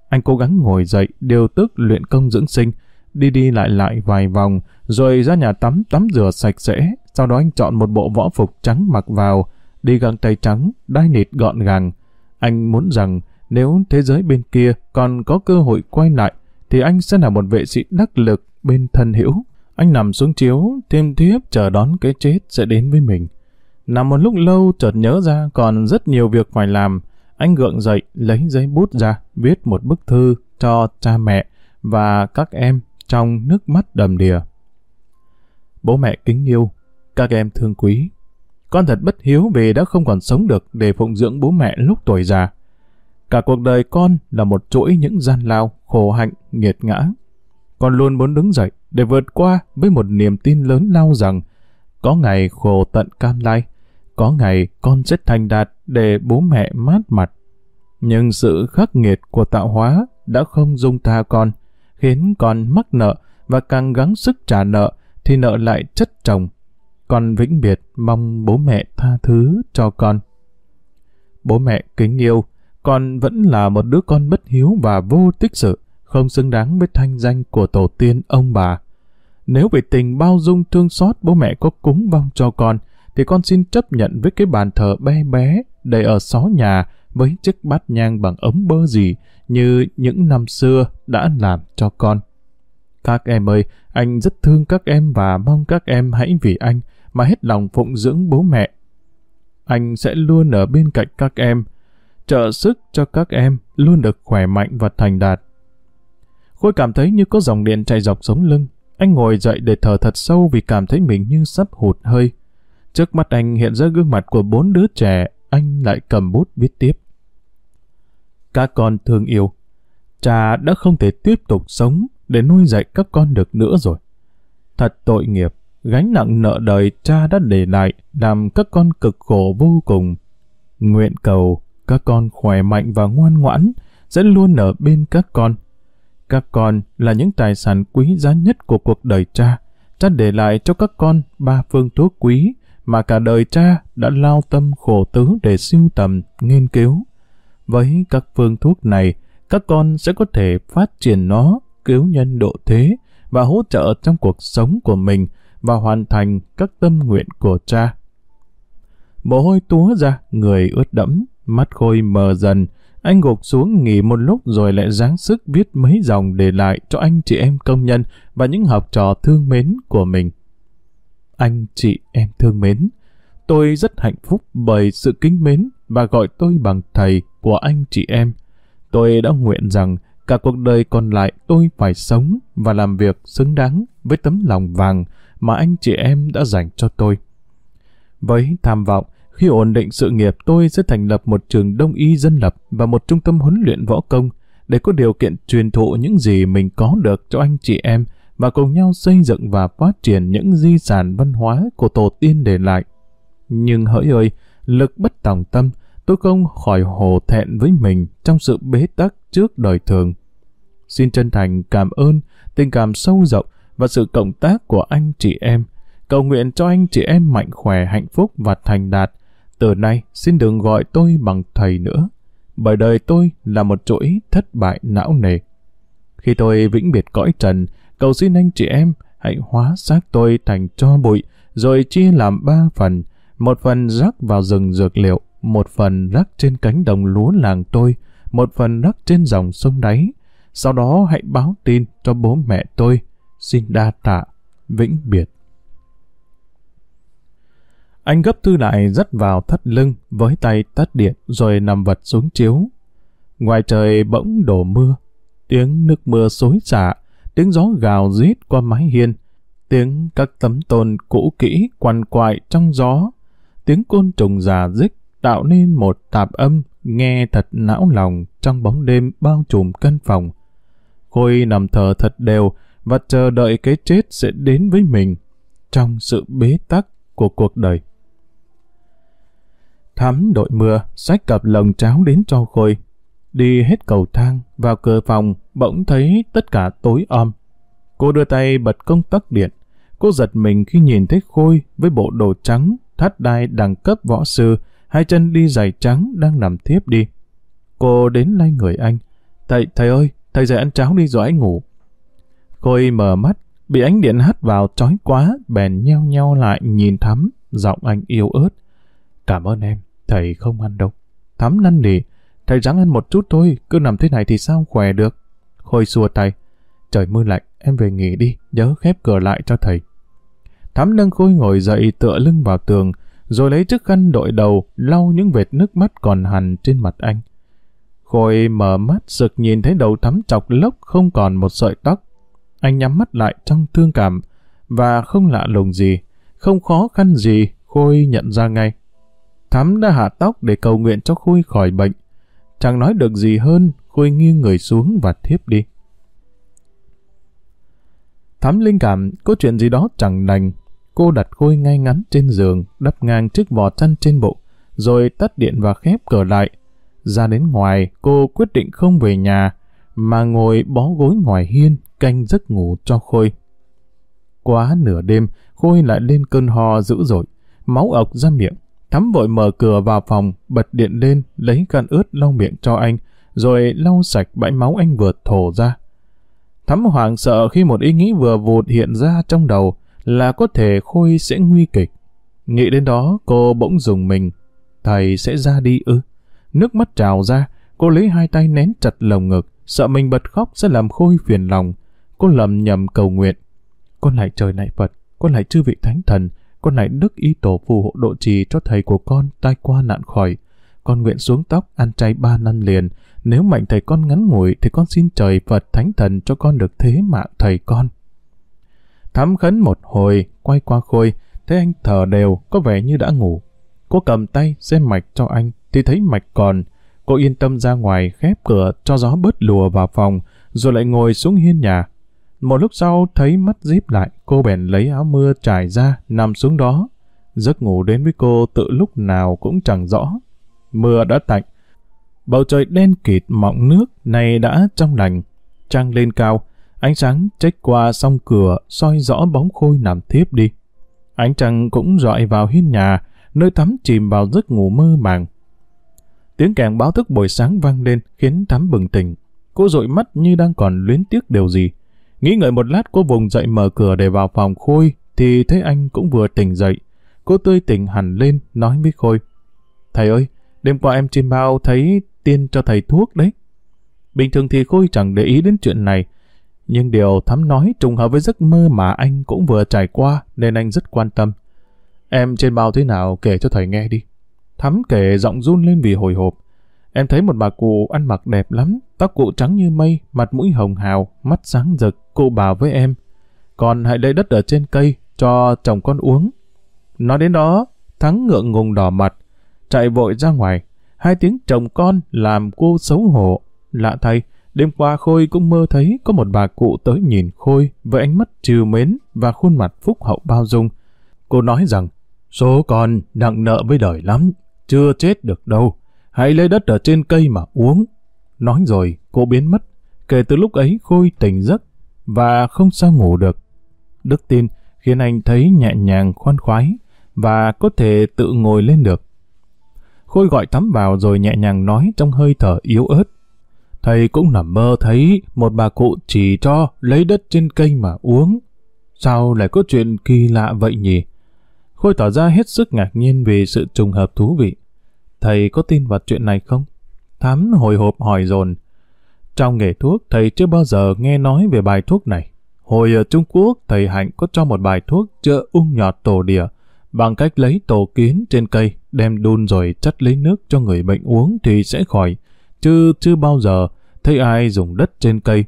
Speaker 1: anh cố gắng ngồi dậy, điều tức luyện công dưỡng sinh, đi đi lại lại vài vòng, rồi ra nhà tắm tắm rửa sạch sẽ. Sau đó anh chọn một bộ võ phục trắng mặc vào, đi găng tay trắng, đai nịt gọn gàng. Anh muốn rằng nếu thế giới bên kia còn có cơ hội quay lại, thì anh sẽ là một vệ sĩ đắc lực bên thân hữu. Anh nằm xuống chiếu, thêm thiếp chờ đón cái chết sẽ đến với mình. Nằm một lúc lâu chợt nhớ ra còn rất nhiều việc phải làm, anh gượng dậy, lấy giấy bút ra, viết một bức thư cho cha mẹ và các em trong nước mắt đầm đìa. Bố mẹ kính yêu, các em thương quý. Con thật bất hiếu vì đã không còn sống được để phụng dưỡng bố mẹ lúc tuổi già. Cả cuộc đời con là một chuỗi những gian lao, khổ hạnh, nghiệt ngã. con luôn muốn đứng dậy để vượt qua với một niềm tin lớn lao rằng có ngày khổ tận cam lai, có ngày con sẽ thành đạt để bố mẹ mát mặt. Nhưng sự khắc nghiệt của tạo hóa đã không dung tha con, khiến con mắc nợ và càng gắng sức trả nợ thì nợ lại chất chồng. Con vĩnh biệt mong bố mẹ tha thứ cho con. Bố mẹ kính yêu, con vẫn là một đứa con bất hiếu và vô tích sự, không xứng đáng với thanh danh của tổ tiên ông bà. Nếu vì tình bao dung thương xót bố mẹ có cúng vong cho con, thì con xin chấp nhận với cái bàn thờ bé bé để ở xó nhà với chiếc bát nhang bằng ống bơ gì như những năm xưa đã làm cho con. Các em ơi, anh rất thương các em và mong các em hãy vì anh mà hết lòng phụng dưỡng bố mẹ. Anh sẽ luôn ở bên cạnh các em, trợ sức cho các em luôn được khỏe mạnh và thành đạt. Khôi cảm thấy như có dòng điện chạy dọc sống lưng. Anh ngồi dậy để thở thật sâu vì cảm thấy mình như sắp hụt hơi. Trước mắt anh hiện ra gương mặt của bốn đứa trẻ, anh lại cầm bút viết tiếp. Các con thương yêu, cha đã không thể tiếp tục sống để nuôi dạy các con được nữa rồi. Thật tội nghiệp, gánh nặng nợ đời cha đã để lại làm các con cực khổ vô cùng. Nguyện cầu các con khỏe mạnh và ngoan ngoãn sẽ luôn ở bên các con. Các con là những tài sản quý giá nhất của cuộc đời cha. Cha để lại cho các con ba phương thuốc quý mà cả đời cha đã lao tâm khổ tứ để siêu tầm, nghiên cứu. Với các phương thuốc này, các con sẽ có thể phát triển nó, cứu nhân độ thế và hỗ trợ trong cuộc sống của mình và hoàn thành các tâm nguyện của cha. Mồ hôi túa ra, người ướt đẫm, mắt khôi mờ dần, anh gục xuống nghỉ một lúc rồi lại dáng sức viết mấy dòng để lại cho anh chị em công nhân và những học trò thương mến của mình. Anh chị em thương mến, tôi rất hạnh phúc bởi sự kính mến và gọi tôi bằng thầy của anh chị em. Tôi đã nguyện rằng cả cuộc đời còn lại tôi phải sống và làm việc xứng đáng với tấm lòng vàng mà anh chị em đã dành cho tôi. Với tham vọng, khi ổn định sự nghiệp tôi sẽ thành lập một trường đông y dân lập và một trung tâm huấn luyện võ công để có điều kiện truyền thụ những gì mình có được cho anh chị em và cùng nhau xây dựng và phát triển những di sản văn hóa của tổ tiên để lại. Nhưng hỡi ơi, lực bất tòng tâm, tôi không khỏi hổ thẹn với mình trong sự bế tắc trước đời thường. Xin chân thành cảm ơn tình cảm sâu rộng và sự cộng tác của anh chị em. Cầu nguyện cho anh chị em mạnh khỏe, hạnh phúc và thành đạt. Từ nay, xin đừng gọi tôi bằng thầy nữa, bởi đời tôi là một chuỗi thất bại não nề. Khi tôi vĩnh biệt cõi trần, cầu xin anh chị em hãy hóa xác tôi thành cho bụi, rồi chia làm ba phần, một phần rắc vào rừng dược liệu, một phần rắc trên cánh đồng lúa làng tôi, một phần rắc trên dòng sông đáy. Sau đó hãy báo tin cho bố mẹ tôi, xin đa tạ, vĩnh biệt. Anh gấp thư lại dắt vào thắt lưng với tay tắt điện rồi nằm vật xuống chiếu. Ngoài trời bỗng đổ mưa, tiếng nước mưa xối xả, tiếng gió gào rít qua mái hiên, tiếng các tấm tôn cũ kỹ quằn quại trong gió, tiếng côn trùng già dích tạo nên một tạp âm nghe thật não lòng trong bóng đêm bao trùm căn phòng. Khôi nằm thở thật đều và chờ đợi cái chết sẽ đến với mình trong sự bế tắc của cuộc đời. Thắm đội mưa, xách cặp lồng cháo đến cho Khôi. Đi hết cầu thang, vào cửa phòng, bỗng thấy tất cả tối om. Cô đưa tay bật công tắc điện. Cô giật mình khi nhìn thấy Khôi với bộ đồ trắng, thắt đai đẳng cấp võ sư, hai chân đi giày trắng đang nằm thiếp đi. Cô đến lay người anh. Thầy, thầy ơi, thầy dậy ăn cháo đi rồi anh ngủ. Khôi mở mắt, bị ánh điện hắt vào chói quá, bèn nheo nheo lại nhìn thắm, giọng anh yêu ớt. Cảm ơn em, thầy không ăn đâu. Thắm năn nỉ, thầy ráng ăn một chút thôi, cứ nằm thế này thì sao khỏe được. Khôi xua tay, trời mưa lạnh, em về nghỉ đi, nhớ khép cửa lại cho thầy. Thắm nâng Khôi ngồi dậy tựa lưng vào tường, rồi lấy chiếc khăn đội đầu lau những vệt nước mắt còn hằn trên mặt anh. Khôi mở mắt sực nhìn thấy đầu thắm chọc lốc không còn một sợi tóc. Anh nhắm mắt lại trong thương cảm, và không lạ lùng gì, không khó khăn gì, Khôi nhận ra ngay. Thắm đã hạ tóc để cầu nguyện cho Khôi khỏi bệnh. Chẳng nói được gì hơn, Khôi nghiêng người xuống và thiếp đi. Thắm linh cảm có chuyện gì đó chẳng lành. Cô đặt Khôi ngay ngắn trên giường, đắp ngang chiếc vò chăn trên bụng, rồi tắt điện và khép cửa lại. Ra đến ngoài, cô quyết định không về nhà, mà ngồi bó gối ngoài hiên, canh giấc ngủ cho Khôi. Quá nửa đêm, Khôi lại lên cơn ho dữ dội, máu ọc ra miệng. Thắm vội mở cửa vào phòng, bật điện lên, lấy khăn ướt lau miệng cho anh, rồi lau sạch bãi máu anh vừa thổ ra. Thắm hoảng sợ khi một ý nghĩ vừa vụt hiện ra trong đầu là có thể Khôi sẽ nguy kịch. Nghĩ đến đó, cô bỗng dùng mình. Thầy sẽ ra đi ư? Nước mắt trào ra, cô lấy hai tay nén chặt lồng ngực, sợ mình bật khóc sẽ làm Khôi phiền lòng. Cô lầm nhầm cầu nguyện. Con lại trời lại Phật, con lại chư vị thánh thần, con lại đức y tổ phù hộ độ trì cho thầy của con tai qua nạn khỏi. Con nguyện xuống tóc ăn chay ba năm liền, nếu mạnh thầy con ngắn ngủi thì con xin trời Phật thánh thần cho con được thế mạng thầy con. Thắm khấn một hồi, quay qua khôi, thấy anh thở đều, có vẻ như đã ngủ. Cô cầm tay xem mạch cho anh, thì thấy mạch còn. Cô yên tâm ra ngoài, khép cửa cho gió bớt lùa vào phòng, rồi lại ngồi xuống hiên nhà. Một lúc sau thấy mắt díp lại, cô bèn lấy áo mưa trải ra, nằm xuống đó. Giấc ngủ đến với cô tự lúc nào cũng chẳng rõ. Mưa đã tạnh. Bầu trời đen kịt mọng nước này đã trong lành. Trăng lên cao, ánh sáng trách qua song cửa soi rõ bóng khôi nằm thiếp đi. Ánh trăng cũng dọi vào hiên nhà, nơi tắm chìm vào giấc ngủ mơ màng. Tiếng kèn báo thức buổi sáng vang lên khiến Thắm bừng tỉnh. Cô dội mắt như đang còn luyến tiếc điều gì. Nghĩ ngợi một lát cô vùng dậy mở cửa để vào phòng Khôi thì thấy anh cũng vừa tỉnh dậy. Cô tươi tỉnh hẳn lên nói với Khôi. Thầy ơi, đêm qua em chim bao thấy tiên cho thầy thuốc đấy. Bình thường thì Khôi chẳng để ý đến chuyện này. Nhưng điều Thắm nói trùng hợp với giấc mơ mà anh cũng vừa trải qua nên anh rất quan tâm. Em trên bao thế nào kể cho thầy nghe đi. Thắm kể giọng run lên vì hồi hộp. Em thấy một bà cụ ăn mặc đẹp lắm, tóc cụ trắng như mây, mặt mũi hồng hào, mắt sáng rực, cụ bảo với em. Còn hãy lấy đất ở trên cây, cho chồng con uống. Nói đến đó, Thắng ngượng ngùng đỏ mặt, chạy vội ra ngoài. Hai tiếng chồng con làm cô xấu hổ. Lạ thay, đêm qua Khôi cũng mơ thấy có một bà cụ tới nhìn Khôi với ánh mắt trìu mến và khuôn mặt phúc hậu bao dung. Cô nói rằng, số con nặng nợ với đời lắm, chưa chết được đâu. Hãy lấy đất ở trên cây mà uống. Nói rồi, cô biến mất. Kể từ lúc ấy Khôi tỉnh giấc và không sao ngủ được. Đức tin khiến anh thấy nhẹ nhàng khoan khoái và có thể tự ngồi lên được. Khôi gọi tắm vào rồi nhẹ nhàng nói trong hơi thở yếu ớt. Thầy cũng nằm mơ thấy một bà cụ chỉ cho lấy đất trên cây mà uống. Sao lại có chuyện kỳ lạ vậy nhỉ? Khôi tỏ ra hết sức ngạc nhiên vì sự trùng hợp thú vị. Thầy có tin vào chuyện này không? Thám hồi hộp hỏi dồn. Trong nghề thuốc, thầy chưa bao giờ nghe nói về bài thuốc này. Hồi ở Trung Quốc, thầy Hạnh có cho một bài thuốc chữa ung nhọt tổ địa, bằng cách lấy tổ kiến trên cây, đem đun rồi chất lấy nước cho người bệnh uống thì sẽ khỏi. Chứ chưa bao giờ thấy ai dùng đất trên cây.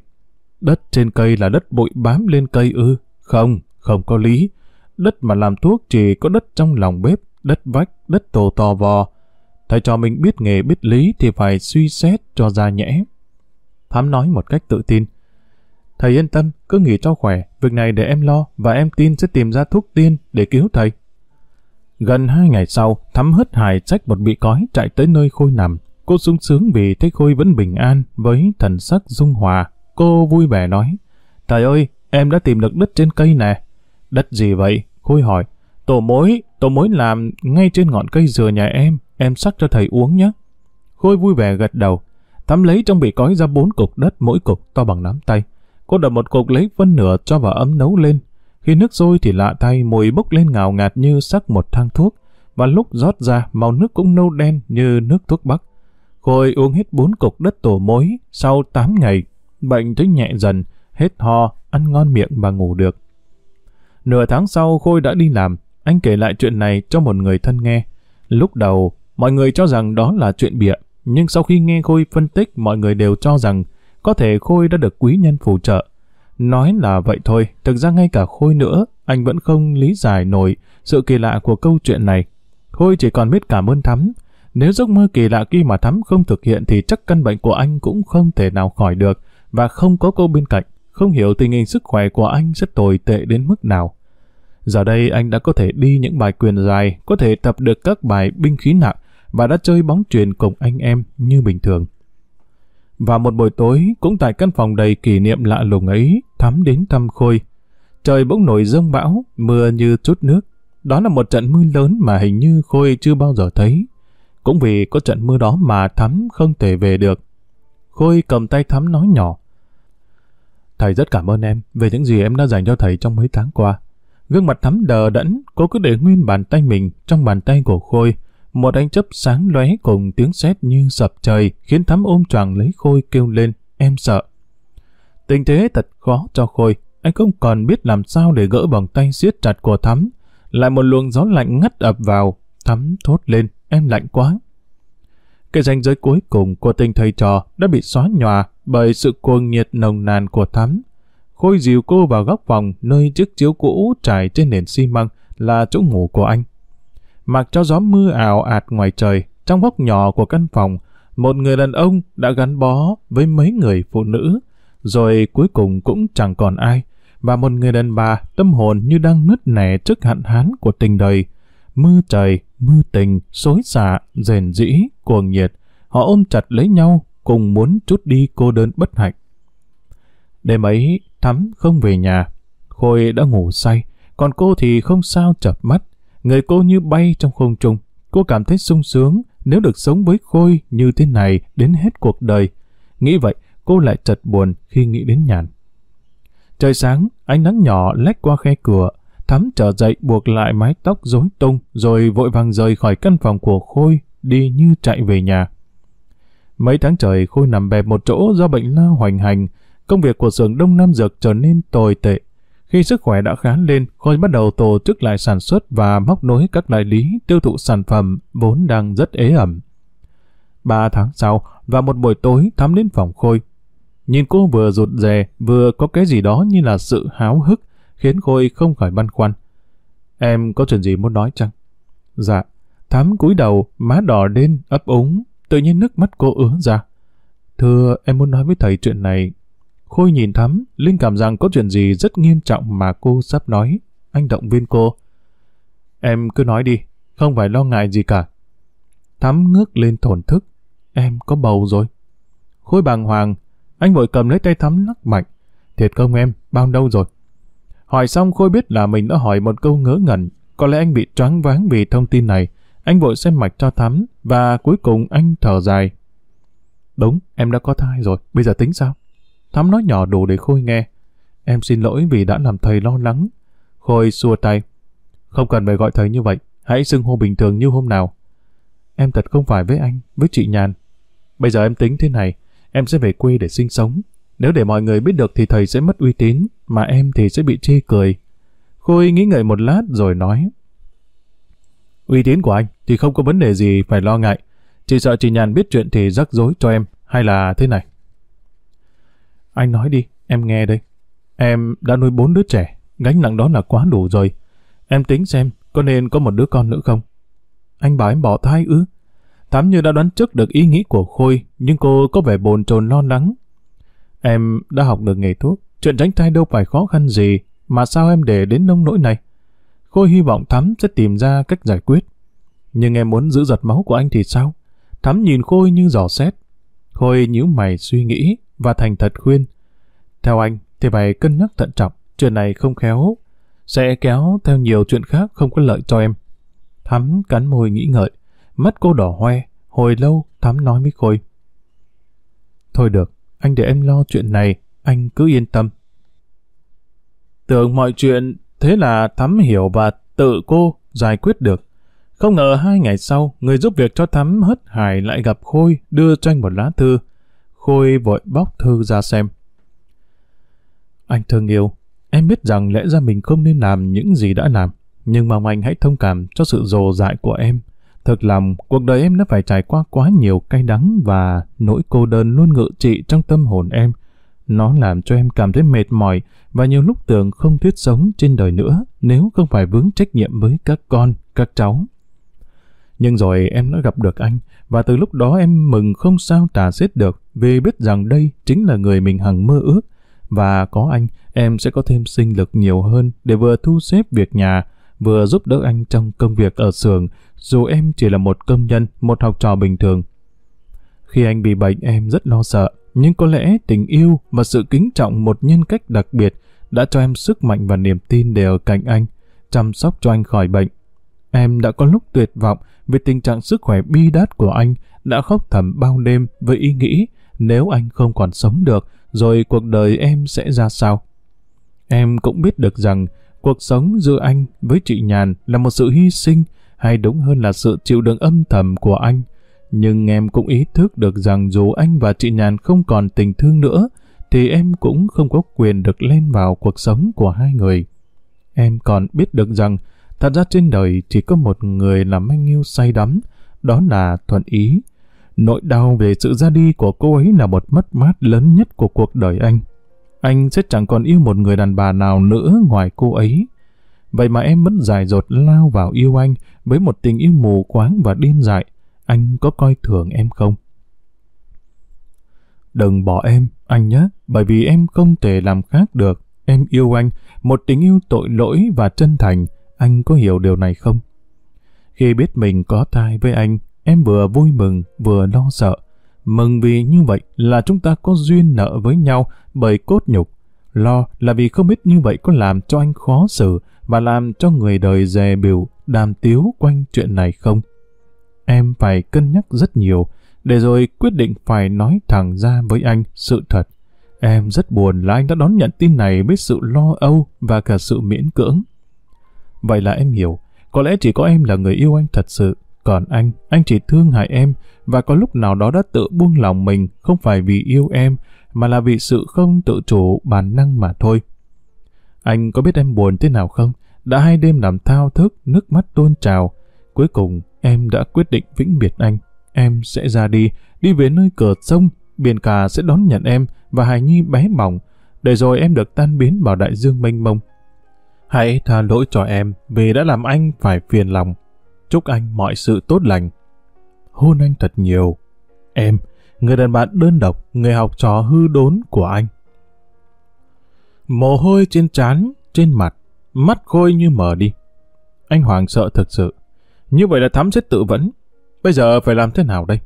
Speaker 1: Đất trên cây là đất bụi bám lên cây ư? Không, không có lý. Đất mà làm thuốc chỉ có đất trong lòng bếp, đất vách, đất tổ to vò. Thầy cho mình biết nghề biết lý thì phải suy xét cho ra nhẽ. Thám nói một cách tự tin. Thầy yên tâm, cứ nghỉ cho khỏe, việc này để em lo và em tin sẽ tìm ra thuốc tiên để cứu thầy. Gần hai ngày sau, Thắm hất hài trách một bị cói chạy tới nơi Khôi nằm. Cô sung sướng vì thấy Khôi vẫn bình an với thần sắc dung hòa. Cô vui vẻ nói, Thầy ơi, em đã tìm được đất trên cây nè. Đất gì vậy? Khôi hỏi. Tổ mối, tổ mối làm ngay trên ngọn cây dừa nhà em, em sắc cho thầy uống nhé. Khôi vui vẻ gật đầu. Thắm lấy trong bị cói ra bốn cục đất mỗi cục to bằng nắm tay. Cô đập một cục lấy phân nửa cho vào ấm nấu lên. Khi nước sôi thì lạ thay mùi bốc lên ngào ngạt như sắc một thang thuốc. Và lúc rót ra màu nước cũng nâu đen như nước thuốc bắc. Khôi uống hết bốn cục đất tổ mối. Sau 8 ngày, bệnh thấy nhẹ dần, hết ho, ăn ngon miệng và ngủ được. Nửa tháng sau Khôi đã đi làm. Anh kể lại chuyện này cho một người thân nghe. Lúc đầu, mọi người cho rằng đó là chuyện bịa. Nhưng sau khi nghe Khôi phân tích, mọi người đều cho rằng có thể Khôi đã được quý nhân phù trợ. Nói là vậy thôi, thực ra ngay cả Khôi nữa, anh vẫn không lý giải nổi sự kỳ lạ của câu chuyện này. Khôi chỉ còn biết cảm ơn Thắm. Nếu giấc mơ kỳ lạ kia mà Thắm không thực hiện thì chắc căn bệnh của anh cũng không thể nào khỏi được và không có cô bên cạnh không hiểu tình hình sức khỏe của anh sẽ tồi tệ đến mức nào. Giờ đây anh đã có thể đi những bài quyền dài, có thể tập được các bài binh khí nặng và đã chơi bóng truyền cùng anh em như bình thường. Và một buổi tối, cũng tại căn phòng đầy kỷ niệm lạ lùng ấy, thắm đến thăm Khôi. Trời bỗng nổi rông bão, mưa như chút nước. Đó là một trận mưa lớn mà hình như Khôi chưa bao giờ thấy. Cũng vì có trận mưa đó mà Thắm không thể về được. Khôi cầm tay Thắm nói nhỏ. Thầy rất cảm ơn em về những gì em đã dành cho thầy trong mấy tháng qua. Gương mặt Thắm đờ đẫn, cô cứ để nguyên bàn tay mình trong bàn tay của Khôi. Một ánh chớp sáng lóe cùng tiếng sét như sập trời khiến Thắm ôm choàng lấy Khôi kêu lên, em sợ. Tình thế thật khó cho Khôi, anh không còn biết làm sao để gỡ vòng tay siết chặt của Thắm. Lại một luồng gió lạnh ngắt ập vào, Thắm thốt lên, em lạnh quá. Cái ranh giới cuối cùng của tình thầy trò đã bị xóa nhòa bởi sự cuồng nhiệt nồng nàn của Thắm. Khôi dìu cô vào góc phòng nơi chiếc chiếu cũ trải trên nền xi măng là chỗ ngủ của anh. Mặc cho gió mưa ảo ạt ngoài trời, trong góc nhỏ của căn phòng, một người đàn ông đã gắn bó với mấy người phụ nữ, rồi cuối cùng cũng chẳng còn ai, và một người đàn bà tâm hồn như đang nứt nẻ trước hạn hán của tình đời. Mưa trời, mưa tình, xối xả, rền rĩ, cuồng nhiệt, họ ôm chặt lấy nhau, cùng muốn chút đi cô đơn bất hạnh. Đêm ấy, Thắm không về nhà. Khôi đã ngủ say, còn cô thì không sao chập mắt. Người cô như bay trong không trung. Cô cảm thấy sung sướng nếu được sống với Khôi như thế này đến hết cuộc đời. Nghĩ vậy, cô lại chật buồn khi nghĩ đến nhàn. Trời sáng, ánh nắng nhỏ lách qua khe cửa. Thắm trở dậy buộc lại mái tóc rối tung rồi vội vàng rời khỏi căn phòng của Khôi đi như chạy về nhà. Mấy tháng trời Khôi nằm bẹp một chỗ do bệnh lao hoành hành, công việc của xưởng Đông Nam Dược trở nên tồi tệ. Khi sức khỏe đã khá lên, Khôi bắt đầu tổ chức lại sản xuất và móc nối các đại lý tiêu thụ sản phẩm vốn đang rất ế ẩm. Ba tháng sau, và một buổi tối thắm đến phòng Khôi. Nhìn cô vừa rụt rè, vừa có cái gì đó như là sự háo hức, khiến Khôi không khỏi băn khoăn. Em có chuyện gì muốn nói chăng? Dạ. Thắm cúi đầu, má đỏ lên, ấp úng, tự nhiên nước mắt cô ứa ra. Thưa, em muốn nói với thầy chuyện này Khôi nhìn Thắm, Linh cảm rằng có chuyện gì rất nghiêm trọng mà cô sắp nói. Anh động viên cô. Em cứ nói đi, không phải lo ngại gì cả. Thắm ngước lên thổn thức. Em có bầu rồi. Khôi bàng hoàng, anh vội cầm lấy tay Thắm lắc mạnh. Thiệt không em, bao lâu rồi? Hỏi xong Khôi biết là mình đã hỏi một câu ngớ ngẩn. Có lẽ anh bị choáng váng vì thông tin này. Anh vội xem mạch cho Thắm và cuối cùng anh thở dài. Đúng, em đã có thai rồi, bây giờ tính sao? Thắm nói nhỏ đủ để Khôi nghe. Em xin lỗi vì đã làm thầy lo lắng. Khôi xua tay. Không cần phải gọi thầy như vậy. Hãy xưng hô bình thường như hôm nào. Em thật không phải với anh, với chị Nhàn. Bây giờ em tính thế này. Em sẽ về quê để sinh sống. Nếu để mọi người biết được thì thầy sẽ mất uy tín, mà em thì sẽ bị chê cười. Khôi nghĩ ngợi một lát rồi nói. Uy tín của anh thì không có vấn đề gì phải lo ngại. Chỉ sợ chị Nhàn biết chuyện thì rắc rối cho em, hay là thế này. Anh nói đi, em nghe đây. Em đã nuôi bốn đứa trẻ, gánh nặng đó là quá đủ rồi. Em tính xem, có nên có một đứa con nữa không? Anh bảo em bỏ thai ư? Thắm như đã đoán trước được ý nghĩ của Khôi, nhưng cô có vẻ bồn chồn lo lắng. Em đã học được nghề thuốc, chuyện tránh thai đâu phải khó khăn gì, mà sao em để đến nông nỗi này? Khôi hy vọng Thắm sẽ tìm ra cách giải quyết. Nhưng em muốn giữ giật máu của anh thì sao? Thắm nhìn Khôi như giỏ xét. Khôi nhíu mày suy nghĩ, và thành thật khuyên. Theo anh, thì phải cân nhắc thận trọng, chuyện này không khéo, sẽ kéo theo nhiều chuyện khác không có lợi cho em. Thắm cắn môi nghĩ ngợi, mắt cô đỏ hoe, hồi lâu Thắm nói với Khôi. Thôi được, anh để em lo chuyện này, anh cứ yên tâm. Tưởng mọi chuyện thế là Thắm hiểu và tự cô giải quyết được. Không ngờ hai ngày sau, người giúp việc cho Thắm hất hải lại gặp Khôi đưa cho anh một lá thư. Khôi vội bóc thư ra xem. Anh thương yêu, em biết rằng lẽ ra mình không nên làm những gì đã làm, nhưng mong anh hãy thông cảm cho sự dồ dại của em. Thật lòng, cuộc đời em đã phải trải qua quá nhiều cay đắng và nỗi cô đơn luôn ngự trị trong tâm hồn em. Nó làm cho em cảm thấy mệt mỏi và nhiều lúc tưởng không thiết sống trên đời nữa nếu không phải vướng trách nhiệm với các con, các cháu. Nhưng rồi em đã gặp được anh, và từ lúc đó em mừng không sao tả xiết được, vì biết rằng đây chính là người mình hằng mơ ước, Và có anh, em sẽ có thêm sinh lực nhiều hơn để vừa thu xếp việc nhà, vừa giúp đỡ anh trong công việc ở xưởng, dù em chỉ là một công nhân, một học trò bình thường. Khi anh bị bệnh em rất lo sợ, nhưng có lẽ tình yêu và sự kính trọng một nhân cách đặc biệt đã cho em sức mạnh và niềm tin để ở cạnh anh, chăm sóc cho anh khỏi bệnh. Em đã có lúc tuyệt vọng vì tình trạng sức khỏe bi đát của anh, đã khóc thầm bao đêm với ý nghĩ nếu anh không còn sống được, rồi cuộc đời em sẽ ra sao. Em cũng biết được rằng cuộc sống giữa anh với chị Nhàn là một sự hy sinh, hay đúng hơn là sự chịu đựng âm thầm của anh. Nhưng em cũng ý thức được rằng dù anh và chị Nhàn không còn tình thương nữa, thì em cũng không có quyền được lên vào cuộc sống của hai người. Em còn biết được rằng, thật ra trên đời chỉ có một người làm anh yêu say đắm, đó là Thuận Ý. Nỗi đau về sự ra đi của cô ấy là một mất mát lớn nhất của cuộc đời anh. Anh sẽ chẳng còn yêu một người đàn bà nào nữa ngoài cô ấy. Vậy mà em vẫn dài dột lao vào yêu anh với một tình yêu mù quáng và điên dại. Anh có coi thường em không? Đừng bỏ em, anh nhé, bởi vì em không thể làm khác được. Em yêu anh, một tình yêu tội lỗi và chân thành. Anh có hiểu điều này không? Khi biết mình có thai với anh, em vừa vui mừng, vừa lo sợ. Mừng vì như vậy là chúng ta có duyên nợ với nhau bởi cốt nhục. Lo là vì không biết như vậy có làm cho anh khó xử và làm cho người đời dè biểu, đàm tiếu quanh chuyện này không? Em phải cân nhắc rất nhiều, để rồi quyết định phải nói thẳng ra với anh sự thật. Em rất buồn là anh đã đón nhận tin này với sự lo âu và cả sự miễn cưỡng. Vậy là em hiểu, có lẽ chỉ có em là người yêu anh thật sự, còn anh, anh chỉ thương hại em và có lúc nào đó đã tự buông lòng mình không phải vì yêu em mà là vì sự không tự chủ bản năng mà thôi. Anh có biết em buồn thế nào không? Đã hai đêm làm thao thức, nước mắt tuôn trào. Cuối cùng, em đã quyết định vĩnh biệt anh. Em sẽ ra đi, đi về nơi cửa sông, biển cả sẽ đón nhận em và hài nhi bé mỏng, để rồi em được tan biến vào đại dương mênh mông. Hãy tha lỗi cho em vì đã làm anh phải phiền lòng. Chúc anh mọi sự tốt lành. Hôn anh thật nhiều. Em, người đàn bạn đơn độc, người học trò hư đốn của anh. Mồ hôi trên trán, trên mặt, mắt khôi như mở đi. Anh Hoàng sợ thật sự. Như vậy là Thắm sẽ tự vẫn. Bây giờ phải làm thế nào đây?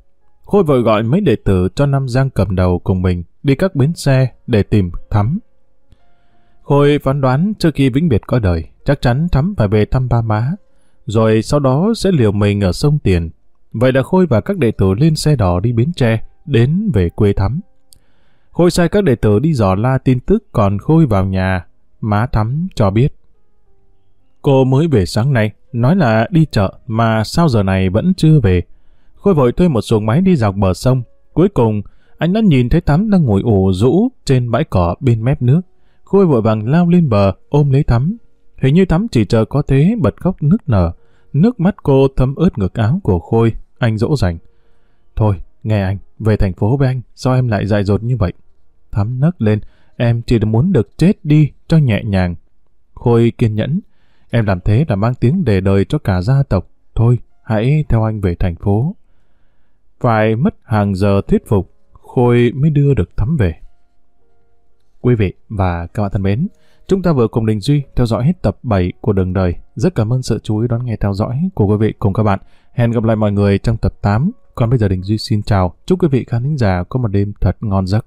Speaker 1: Khôi vội gọi mấy đệ tử cho Nam Giang cầm đầu cùng mình đi các bến xe để tìm Thắm. Khôi phán đoán trước khi vĩnh biệt có đời, chắc chắn Thắm phải về thăm ba má, rồi sau đó sẽ liều mình ở sông Tiền. Vậy là Khôi và các đệ tử lên xe đỏ đi bến tre, đến về quê Thắm. Khôi sai các đệ tử đi dò la tin tức còn Khôi vào nhà, má Thắm cho biết. Cô mới về sáng nay, nói là đi chợ mà sao giờ này vẫn chưa về. Khôi vội thuê một xuồng máy đi dọc bờ sông. Cuối cùng, anh đã nhìn thấy Thắm đang ngồi ủ rũ trên bãi cỏ bên mép nước. Khôi vội vàng lao lên bờ, ôm lấy Thắm. Hình như Thắm chỉ chờ có thế bật khóc nức nở. Nước mắt cô thấm ướt ngực áo của Khôi, anh dỗ dành. Thôi, nghe anh, về thành phố với anh, sao em lại dại dột như vậy? Thắm nấc lên, em chỉ muốn được chết đi cho nhẹ nhàng. Khôi kiên nhẫn, em làm thế là mang tiếng đề đời cho cả gia tộc. Thôi, hãy theo anh về thành phố. Phải mất hàng giờ thuyết phục, Khôi mới đưa được Thắm về. Quý vị và các bạn thân mến, chúng ta vừa cùng Đình Duy theo dõi hết tập 7 của Đường Đời. Rất cảm ơn sự chú ý đón nghe theo dõi của quý vị cùng các bạn. Hẹn gặp lại mọi người trong tập 8. Còn bây giờ Đình Duy xin chào. Chúc quý vị khán thính giả có một đêm thật ngon giấc.